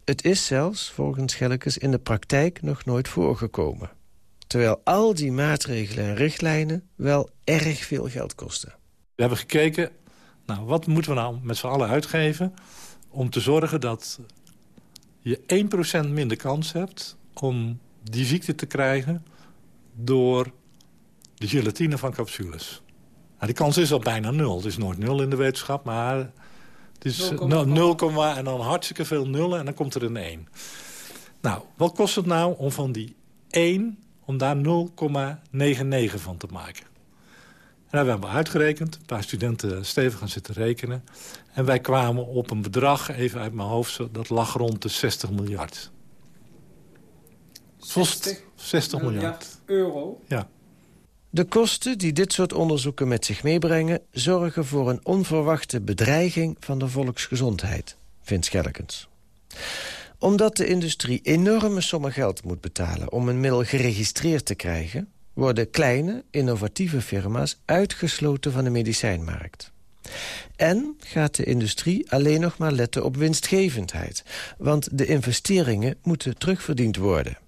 Het is zelfs, volgens Schellekes, in de praktijk nog nooit voorgekomen. Terwijl al die maatregelen en richtlijnen wel erg veel geld kosten. We hebben gekeken nou, wat moeten we nou met z'n allen uitgeven... om te zorgen dat je 1% minder kans hebt om die ziekte te krijgen... door de gelatine van capsules. Nou, die kans is al bijna nul. Het is nooit nul in de wetenschap, maar het is 0, en dan hartstikke veel nullen en dan komt er een 1. Nou, wat kost het nou om van die 1 om daar 0,99 van te maken? En we hebben uitgerekend, een paar studenten stevig gaan zitten rekenen. En wij kwamen op een bedrag, even uit mijn hoofd, dat lag rond de 60 miljard. 60, 60 miljard. euro? Ja. De kosten die dit soort onderzoeken met zich meebrengen... zorgen voor een onverwachte bedreiging van de volksgezondheid, vindt Schellekens. Omdat de industrie enorme sommen geld moet betalen... om een middel geregistreerd te krijgen worden kleine, innovatieve firma's uitgesloten van de medicijnmarkt. En gaat de industrie alleen nog maar letten op winstgevendheid. Want de investeringen moeten terugverdiend worden.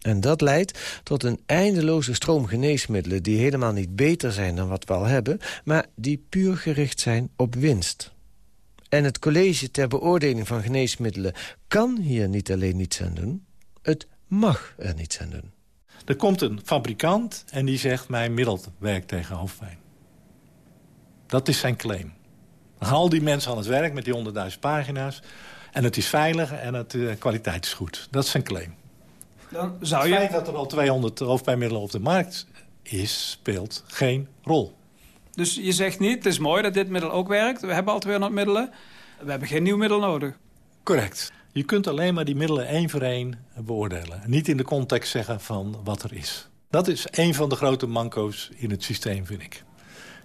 En dat leidt tot een eindeloze stroom geneesmiddelen... die helemaal niet beter zijn dan wat we al hebben... maar die puur gericht zijn op winst. En het college ter beoordeling van geneesmiddelen... kan hier niet alleen niets aan doen, het mag er niets aan doen. Er komt een fabrikant en die zegt... mijn middel werkt tegen hoofdpijn. Dat is zijn claim. Dan haal die mensen aan het werk met die honderdduizend pagina's... en het is veilig en het, de eh, kwaliteit is goed. Dat is zijn claim. Dan zou je... Het feit dat er al 200 hoofdpijnmiddelen op de markt is... speelt geen rol. Dus je zegt niet, het is mooi dat dit middel ook werkt. We hebben al 200 middelen. We hebben geen nieuw middel nodig. Correct. Je kunt alleen maar die middelen één voor één beoordelen. Niet in de context zeggen van wat er is. Dat is een van de grote manco's in het systeem, vind ik.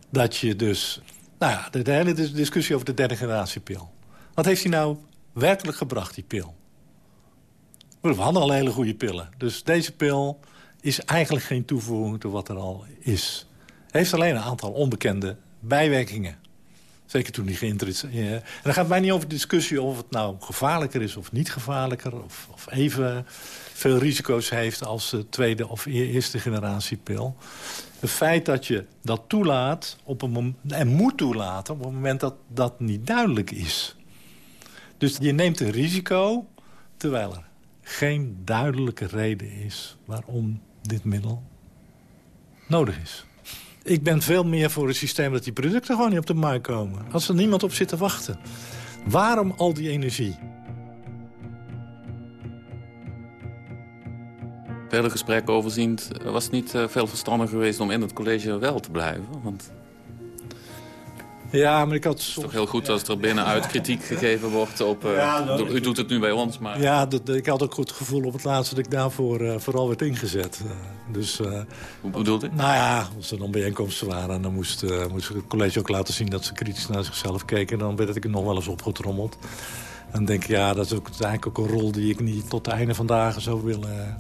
Dat je dus... Nou ja, de, hele discussie over de derde generatie pil. Wat heeft hij nou werkelijk gebracht, die pil? We hadden al hele goede pillen. Dus deze pil is eigenlijk geen toevoeging tot wat er al is. Heeft alleen een aantal onbekende bijwerkingen. Zeker toen die geïnteresseerd... En dan gaat mij niet over de discussie of het nou gevaarlijker is of niet gevaarlijker. Of, of even veel risico's heeft als de tweede of e-, eerste generatie pil. Het feit dat je dat toelaat op een en moet toelaten op het moment dat dat niet duidelijk is. Dus je neemt een risico terwijl er geen duidelijke reden is waarom dit middel nodig is. Ik ben veel meer voor het systeem dat die producten gewoon niet op de markt komen. Als er niemand op zit te wachten. Waarom al die energie? Verder gesprekken overziend was het niet uh, veel verstandiger geweest om in het college wel te blijven. Want ja, maar ik had... Het is toch heel goed als er binnenuit kritiek gegeven wordt op... Uh, ja, u doet het nu bij ons, maar... Ja, dat, ik had ook goed gevoel op het laatste dat ik daarvoor uh, vooral werd ingezet. Uh, dus, Hoe bedoelt u? Nou ja, als er dan bijeenkomsten waren... dan moest, moest het college ook laten zien dat ze kritisch naar zichzelf keken. Dan werd ik nog wel eens opgetrommeld. En denk ik, ja, dat is ook, eigenlijk ook een rol die ik niet tot het einde van dagen zou willen...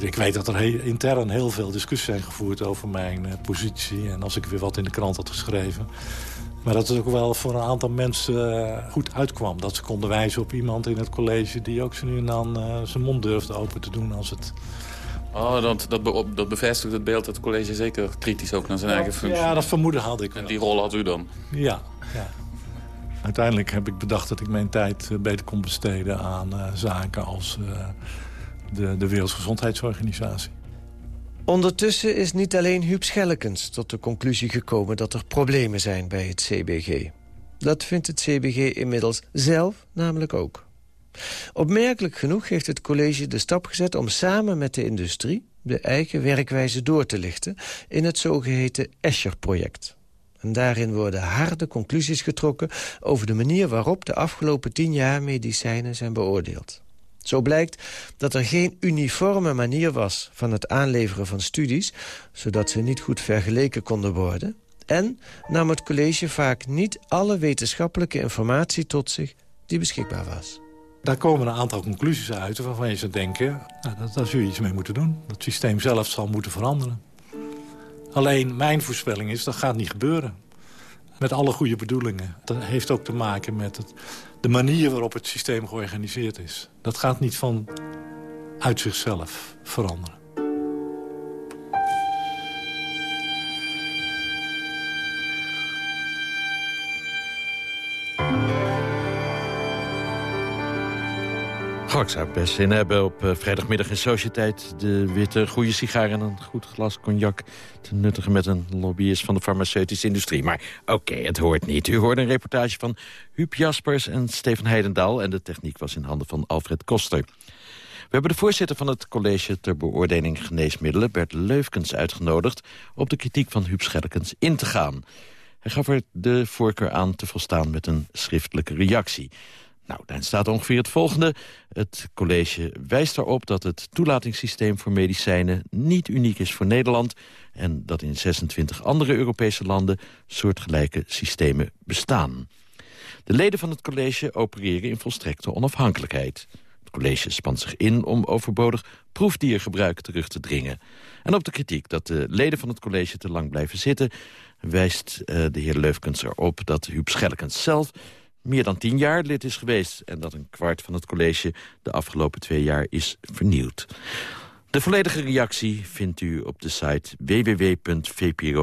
Ik weet dat er heel, intern heel veel discussies zijn gevoerd over mijn positie. En als ik weer wat in de krant had geschreven... Maar dat het ook wel voor een aantal mensen uh, goed uitkwam. Dat ze konden wijzen op iemand in het college... die ook zo nu en dan uh, zijn mond durfde open te doen als het... Oh, dat, dat, be dat bevestigt het beeld dat het college zeker kritisch ook naar zijn eigen functie. Ja, dat vermoeden had ik. En die rol had u dan? Ja, ja. Uiteindelijk heb ik bedacht dat ik mijn tijd eh, beter kon besteden aan uh, zaken als uh, de, de Wereldgezondheidsorganisatie. Ondertussen is niet alleen Huub Schellekens tot de conclusie gekomen... dat er problemen zijn bij het CBG. Dat vindt het CBG inmiddels zelf namelijk ook. Opmerkelijk genoeg heeft het college de stap gezet om samen met de industrie... de eigen werkwijze door te lichten in het zogeheten Escher-project. En daarin worden harde conclusies getrokken over de manier waarop de afgelopen tien jaar medicijnen zijn beoordeeld. Zo blijkt dat er geen uniforme manier was van het aanleveren van studies... zodat ze niet goed vergeleken konden worden... en nam het college vaak niet alle wetenschappelijke informatie tot zich die beschikbaar was. Daar komen een aantal conclusies uit waarvan je zou denken... Nou, dat, daar zul je iets mee moeten doen. Het systeem zelf zal moeten veranderen. Alleen mijn voorspelling is, dat gaat niet gebeuren. Met alle goede bedoelingen. Dat heeft ook te maken met het de manier waarop het systeem georganiseerd is. Dat gaat niet van uit zichzelf veranderen. Goh, ik zou best zin hebben op uh, vrijdagmiddag in Sociëteit... de witte goede sigaar en een goed glas cognac... te nuttigen met een lobbyist van de farmaceutische industrie. Maar oké, het hoort niet. U hoorde een reportage van Huub Jaspers en Steven Heidendaal... en de techniek was in handen van Alfred Koster. We hebben de voorzitter van het college ter beoordeling geneesmiddelen... Bert Leufkens uitgenodigd op de kritiek van Huub Schellekens in te gaan. Hij gaf er de voorkeur aan te volstaan met een schriftelijke reactie... Nou, daar staat ongeveer het volgende. Het college wijst erop dat het toelatingssysteem voor medicijnen niet uniek is voor Nederland... en dat in 26 andere Europese landen soortgelijke systemen bestaan. De leden van het college opereren in volstrekte onafhankelijkheid. Het college spant zich in om overbodig proefdiergebruik terug te dringen. En op de kritiek dat de leden van het college te lang blijven zitten... wijst uh, de heer Leufkens erop dat Huub Schellekens zelf meer dan tien jaar lid is geweest... en dat een kwart van het college de afgelopen twee jaar is vernieuwd. De volledige reactie vindt u op de site www.vpro.nl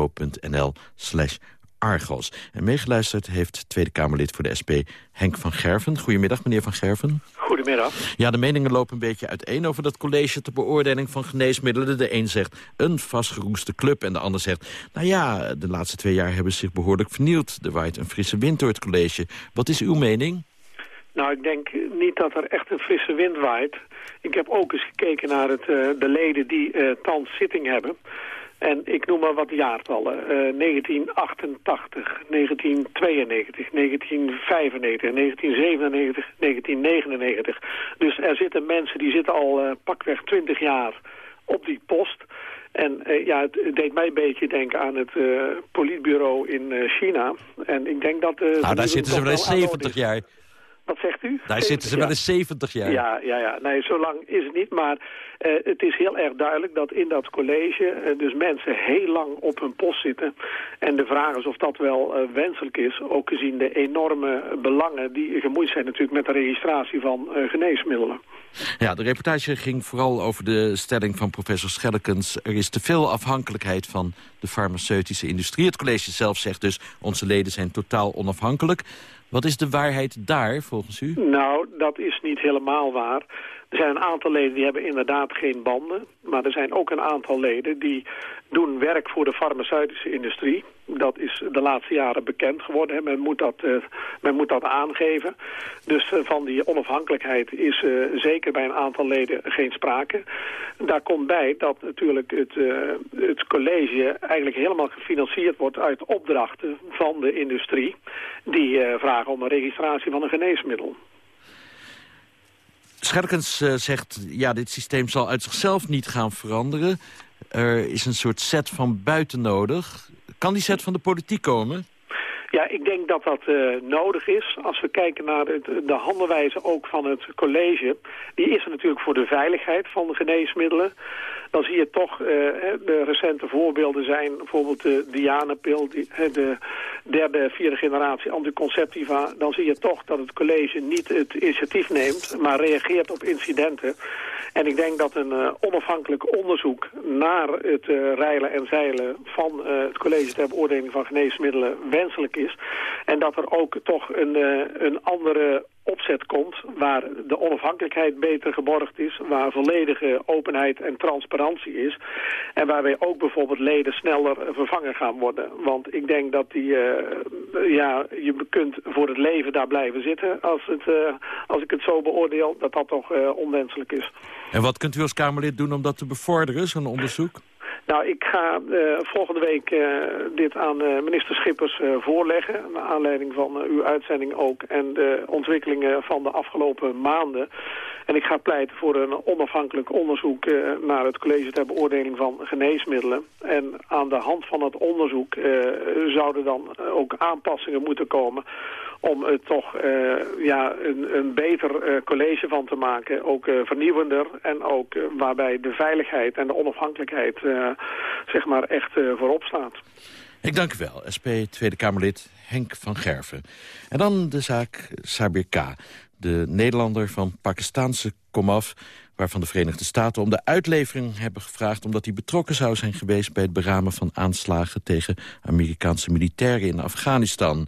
Argos. En meegeluisterd heeft Tweede Kamerlid voor de SP Henk van Gerven. Goedemiddag, meneer van Gerven. Goedemiddag. Ja, de meningen lopen een beetje uiteen over dat college... ter beoordeling van geneesmiddelen. De een zegt een vastgeroeste club en de ander zegt... nou ja, de laatste twee jaar hebben ze zich behoorlijk vernieuwd. Er waait een frisse wind door het college. Wat is uw mening? Nou, ik denk niet dat er echt een frisse wind waait. Ik heb ook eens gekeken naar het, uh, de leden die uh, thans zitting hebben. En ik noem maar wat jaartallen. 1988, 1992, 1995, 1997, 1999. Dus er zitten mensen die zitten al uh, pakweg 20 jaar op die post. En uh, ja, het, deed mij een beetje denken aan het uh, politbureau in China. En ik denk dat... nou, daar zitten ze wel eens 70 jaar. Wat zegt u? Daar zitten ze wel eens 70 jaar. Ja, ja, ja. Nee, zo lang is het niet. Maar uh, het is heel erg duidelijk dat in dat college uh, dus mensen heel lang op hun post zitten. En de vraag is of dat wel uh, wenselijk is. Ook gezien de enorme belangen die gemoeid zijn natuurlijk met de registratie van geneesmiddelen. Ja, de reportage ging vooral over de stelling van professor Schellekens. Er is te veel afhankelijkheid van de farmaceutische industrie. Het college zelf zegt dus, onze leden zijn totaal onafhankelijk. Wat is de waarheid daar, volgens u? Nou, dat is niet helemaal waar. Er zijn een aantal leden die hebben inderdaad geen banden. Maar er zijn ook een aantal leden die doen werk voor de farmaceutische industrie. Dat is de laatste jaren bekend geworden. Men, moet dat, uh, men moet dat aangeven. Dus uh, van die onafhankelijkheid is uh, zeker bij een aantal leden geen sprake. Daar komt bij dat natuurlijk het, het college eigenlijk helemaal gefinancierd wordt uit opdrachten van de industrie. Die vragen om een registratie van een geneesmiddel. Scherkens uh, zegt, ja, dit systeem zal uit zichzelf niet gaan veranderen. Er is een soort set van buiten nodig. Kan die set van de politiek komen? Ja, ik denk dat dat uh, nodig is. Als we kijken naar het, de handelwijze ook van het college... die is er natuurlijk voor de veiligheid van de geneesmiddelen dan zie je toch, uh, de recente voorbeelden zijn bijvoorbeeld de Dianapil, de derde, vierde generatie anticonceptiva. Dan zie je toch dat het college niet het initiatief neemt, maar reageert op incidenten. En ik denk dat een uh, onafhankelijk onderzoek naar het reilen en zeilen van het college ter beoordeling van geneesmiddelen wenselijk is. En dat er ook toch een, een andere opzet komt waar de onafhankelijkheid beter geborgd is, waar volledige openheid en transparantie is en waarbij ook bijvoorbeeld leden sneller vervangen gaan worden. Want ik denk dat die, uh, ja, je kunt voor het leven daar blijven zitten als, het, uh, als ik het zo beoordeel, dat dat toch onwenselijk is. En wat kunt u als Kamerlid doen om dat te bevorderen, zo'n onderzoek? Nou, ik ga uh, volgende week uh, dit aan uh, minister Schippers voorleggen. Naar aanleiding van uw uitzending ook en de ontwikkelingen van de afgelopen maanden. En ik ga pleiten voor een onafhankelijk onderzoek naar het college ter beoordeling van geneesmiddelen. En aan de hand van het onderzoek zouden dan ook aanpassingen moeten komen om het toch uh, ja, een, een beter uh, college van te maken. Ook vernieuwender en ook waarbij de veiligheid en de onafhankelijkheid zeg maar echt voorop staat. Ik dank u wel, SP Tweede Kamerlid Henk van Gerven. En dan de zaak Sabir K., de Nederlander van Pakistaanse komaf waarvan de Verenigde Staten om de uitlevering hebben gevraagd... omdat hij betrokken zou zijn geweest bij het beramen van aanslagen... tegen Amerikaanse militairen in Afghanistan.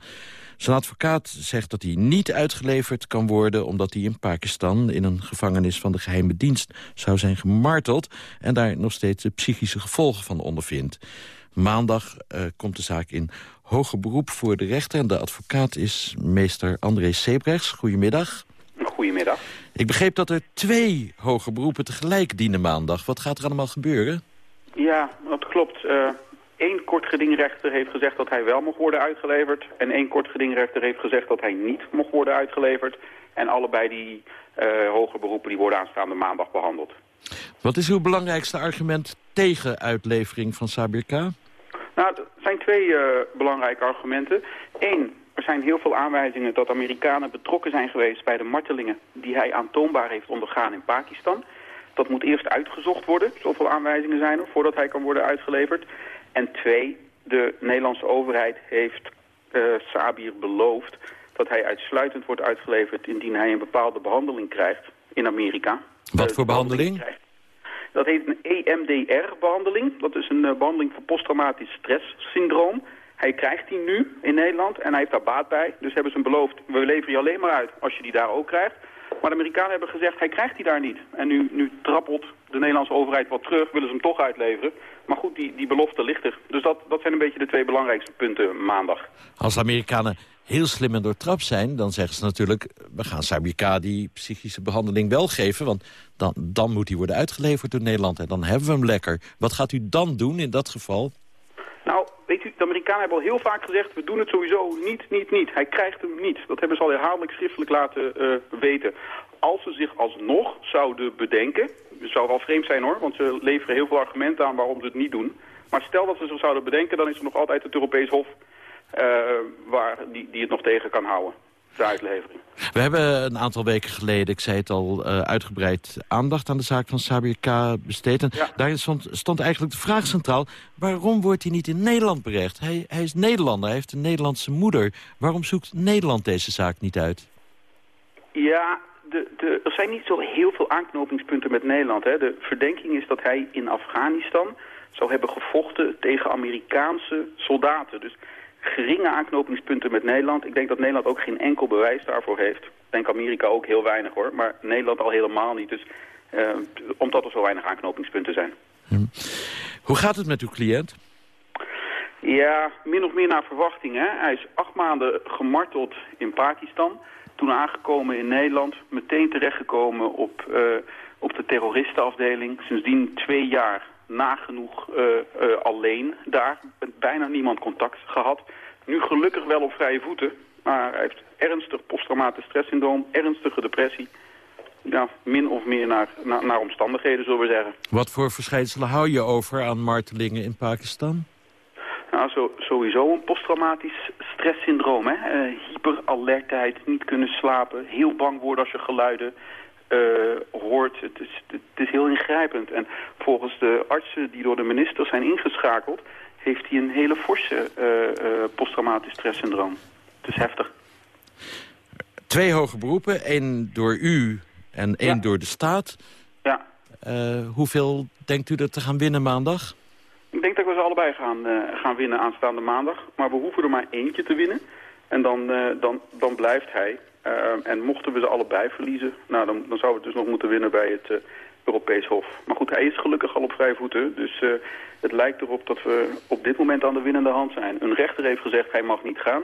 Zijn advocaat zegt dat hij niet uitgeleverd kan worden... omdat hij in Pakistan in een gevangenis van de geheime dienst zou zijn gemarteld... en daar nog steeds de psychische gevolgen van ondervindt. Maandag uh, komt de zaak in hoger beroep voor de rechter... en de advocaat is meester André Sebrechts. Goedemiddag. Goedemiddag. Ik begreep dat er twee hoge beroepen tegelijk dienen maandag. Wat gaat er allemaal gebeuren? Ja, dat klopt. Uh, Eén kortgedingrechter heeft gezegd dat hij wel mocht worden uitgeleverd. En één kortgedingrechter heeft gezegd dat hij niet mocht worden uitgeleverd. En allebei die uh, hoge beroepen die worden aanstaande maandag behandeld. Wat is uw belangrijkste argument tegen uitlevering van Sabir K? Nou, er zijn twee uh, belangrijke argumenten. Eén, er zijn heel veel aanwijzingen dat Amerikanen betrokken zijn geweest bij de martelingen die hij aantoonbaar heeft ondergaan in Pakistan. Dat moet eerst uitgezocht worden, zoveel aanwijzingen zijn er, voordat hij kan worden uitgeleverd. En twee, de Nederlandse overheid heeft uh, Sabir beloofd dat hij uitsluitend wordt uitgeleverd indien hij een bepaalde behandeling krijgt in Amerika. Wat uh, voor behandeling? behandeling dat heet een EMDR-behandeling. Dat is een uh, behandeling voor posttraumatisch stresssyndroom. Hij krijgt die nu in Nederland en hij heeft daar baat bij. Dus hebben ze hem beloofd, we leveren je alleen maar uit als je die daar ook krijgt. Maar de Amerikanen hebben gezegd, hij krijgt die daar niet. En nu, nu trappelt de Nederlandse overheid wat terug, willen ze hem toch uitleveren. Maar goed, die, die belofte ligt er. Dus dat, dat zijn een beetje de twee belangrijkste punten maandag. Als de Amerikanen heel slim en doortrapt zijn... dan zeggen ze natuurlijk, we gaan Sabika die psychische behandeling wel geven... want dan, dan moet hij worden uitgeleverd door Nederland en dan hebben we hem lekker. Wat gaat u dan doen in dat geval? Nou, weet u, de Amerikanen hebben al heel vaak gezegd... we doen het sowieso niet, niet, niet. Hij krijgt hem niet. Dat hebben ze al herhaaldelijk schriftelijk laten uh, weten. Als ze zich alsnog zouden bedenken... het zou wel vreemd zijn hoor, want ze leveren heel veel argumenten aan waarom ze het niet doen... Maar stel dat ze zich zouden bedenken, dan is er nog altijd het Europees Hof uh, waar, die, die het nog tegen kan houden. De uitlevering. We hebben een aantal weken geleden, ik zei het al, uh, uitgebreid aandacht aan de zaak van Sabir K. besteed. En ja. daarin stond, stond eigenlijk de vraag centraal, waarom wordt hij niet in Nederland berecht? Hij, hij is Nederlander, hij heeft een Nederlandse moeder. Waarom zoekt Nederland deze zaak niet uit? Ja, de, de, er zijn niet zo heel veel aanknopingspunten met Nederland. Hè. De verdenking is dat hij in Afghanistan zou hebben gevochten tegen Amerikaanse soldaten. Dus geringe aanknopingspunten met Nederland. Ik denk dat Nederland ook geen enkel bewijs daarvoor heeft. Ik denk Amerika ook heel weinig hoor, maar Nederland al helemaal niet. Dus uh, omdat er zo weinig aanknopingspunten zijn. Hoe gaat het met uw cliënt? Ja, min of meer naar verwachting. Hè? Hij is acht maanden gemarteld in Pakistan. Toen aangekomen in Nederland, meteen terechtgekomen op, uh, op de terroristenafdeling. Sindsdien twee jaar nagenoeg uh, uh, alleen daar. Met bijna niemand contact gehad. Nu gelukkig wel op vrije voeten. Maar hij heeft ernstig posttraumatisch stresssyndroom, ernstige depressie. Ja, min of meer naar, naar, naar omstandigheden, zullen we zeggen. Wat voor verschijnselen hou je over aan martelingen in Pakistan? Nou, zo, sowieso een posttraumatisch stresssyndroom. Hè? Uh, hyperalertheid, niet kunnen slapen, heel bang worden als je geluiden uh, hoort. Het is, het is heel ingrijpend. En volgens de artsen die door de minister zijn ingeschakeld... heeft hij een hele forse uh, uh, posttraumatisch stresssyndroom. Het is heftig. Twee hoge beroepen, één door u en één ja. door de staat. Ja. hoeveel denkt u dat te gaan winnen maandag? Ik denk dat we ze allebei gaan, gaan winnen aanstaande maandag. Maar we hoeven er maar eentje te winnen. En dan, dan, dan blijft hij. Uh, en mochten we ze allebei verliezen, nou, dan, dan zouden we dus nog moeten winnen bij het uh, Europees Hof. Maar goed, hij is gelukkig al op vrije voeten. Dus uh, het lijkt erop dat we op dit moment aan de winnende hand zijn. Een rechter heeft gezegd hij mag niet gaan.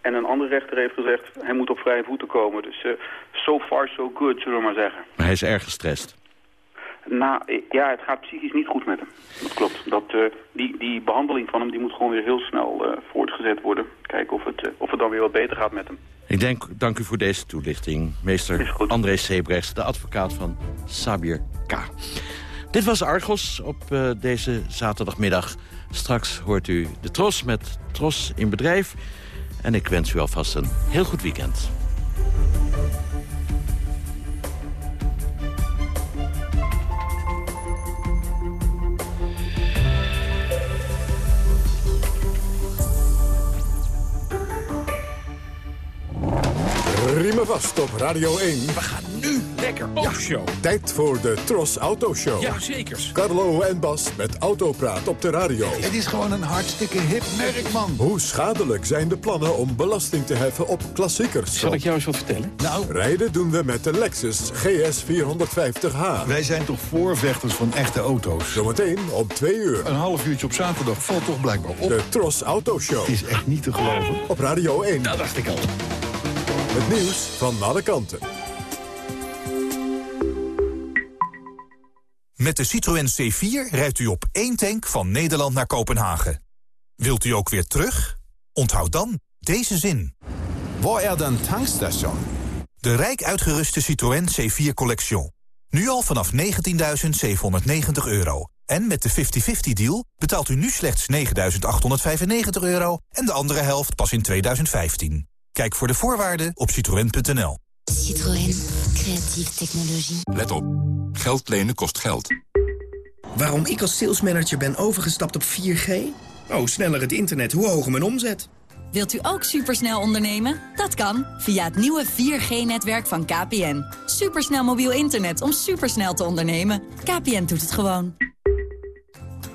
En een andere rechter heeft gezegd hij moet op vrije voeten komen. Dus so far so good, zullen we maar zeggen. Maar hij is erg gestrest. Nou, ja, het gaat psychisch niet goed met hem. Dat klopt. Dat, uh, die, die behandeling van hem die moet gewoon weer heel snel uh, voortgezet worden. Kijken of het, uh, of het dan weer wat beter gaat met hem. Ik denk, dank u voor deze toelichting, meester André Sebrechts, de advocaat van Sabir K. Dit was Argos op deze zaterdagmiddag. Straks hoort u de Tros met Tros in bedrijf. En ik wens u alvast een heel goed weekend. Riemen vast op Radio 1. We gaan nu lekker autoshow. Tijd voor de Tros Autoshow. Ja, zeker. Carlo en Bas met Autopraat op de radio. Het is gewoon een hartstikke hip merk, man. Hoe schadelijk zijn de plannen om belasting te heffen op klassiekers? Zal ik jou eens wat vertellen? Nou. Rijden doen we met de Lexus GS 450h. Wij zijn toch voorvechters van echte auto's? Zometeen om twee uur. Een half uurtje op zaterdag valt toch blijkbaar op. De Tros Autoshow. Het is echt niet te geloven. Op Radio 1. Dat dacht ik al. Het nieuws van alle kanten. Met de Citroën C4 rijdt u op één tank van Nederland naar Kopenhagen. Wilt u ook weer terug? Onthoud dan deze zin. Waar er dan tankstation? De rijk uitgeruste Citroën C4 Collection. Nu al vanaf 19.790 euro. En met de 50-50 deal betaalt u nu slechts 9.895 euro... en de andere helft pas in 2015. Kijk voor de voorwaarden op citroën.nl. Citroën. Creatieve technologie. Let op. Geld lenen kost geld. Waarom ik als salesmanager ben overgestapt op 4G? Oh, sneller het internet, hoe hoger mijn omzet. Wilt u ook supersnel ondernemen? Dat kan via het nieuwe 4G-netwerk van KPN. Supersnel mobiel internet om supersnel te ondernemen. KPN doet het gewoon.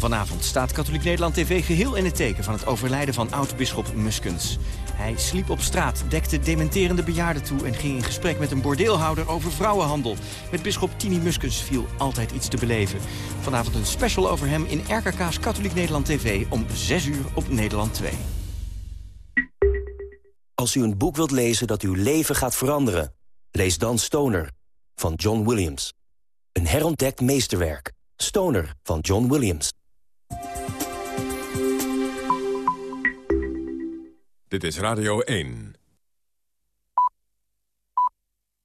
Vanavond staat Katholiek Nederland TV geheel in het teken van het overlijden van oud-bisschop Muskens. Hij sliep op straat, dekte dementerende bejaarden toe... en ging in gesprek met een bordeelhouder over vrouwenhandel. Met bisschop Tini Muskens viel altijd iets te beleven. Vanavond een special over hem in RKK's Katholiek Nederland TV... om 6 uur op Nederland 2. Als u een boek wilt lezen dat uw leven gaat veranderen... lees dan Stoner van John Williams. Een herontdekt meesterwerk. Stoner van John Williams. Dit is Radio 1.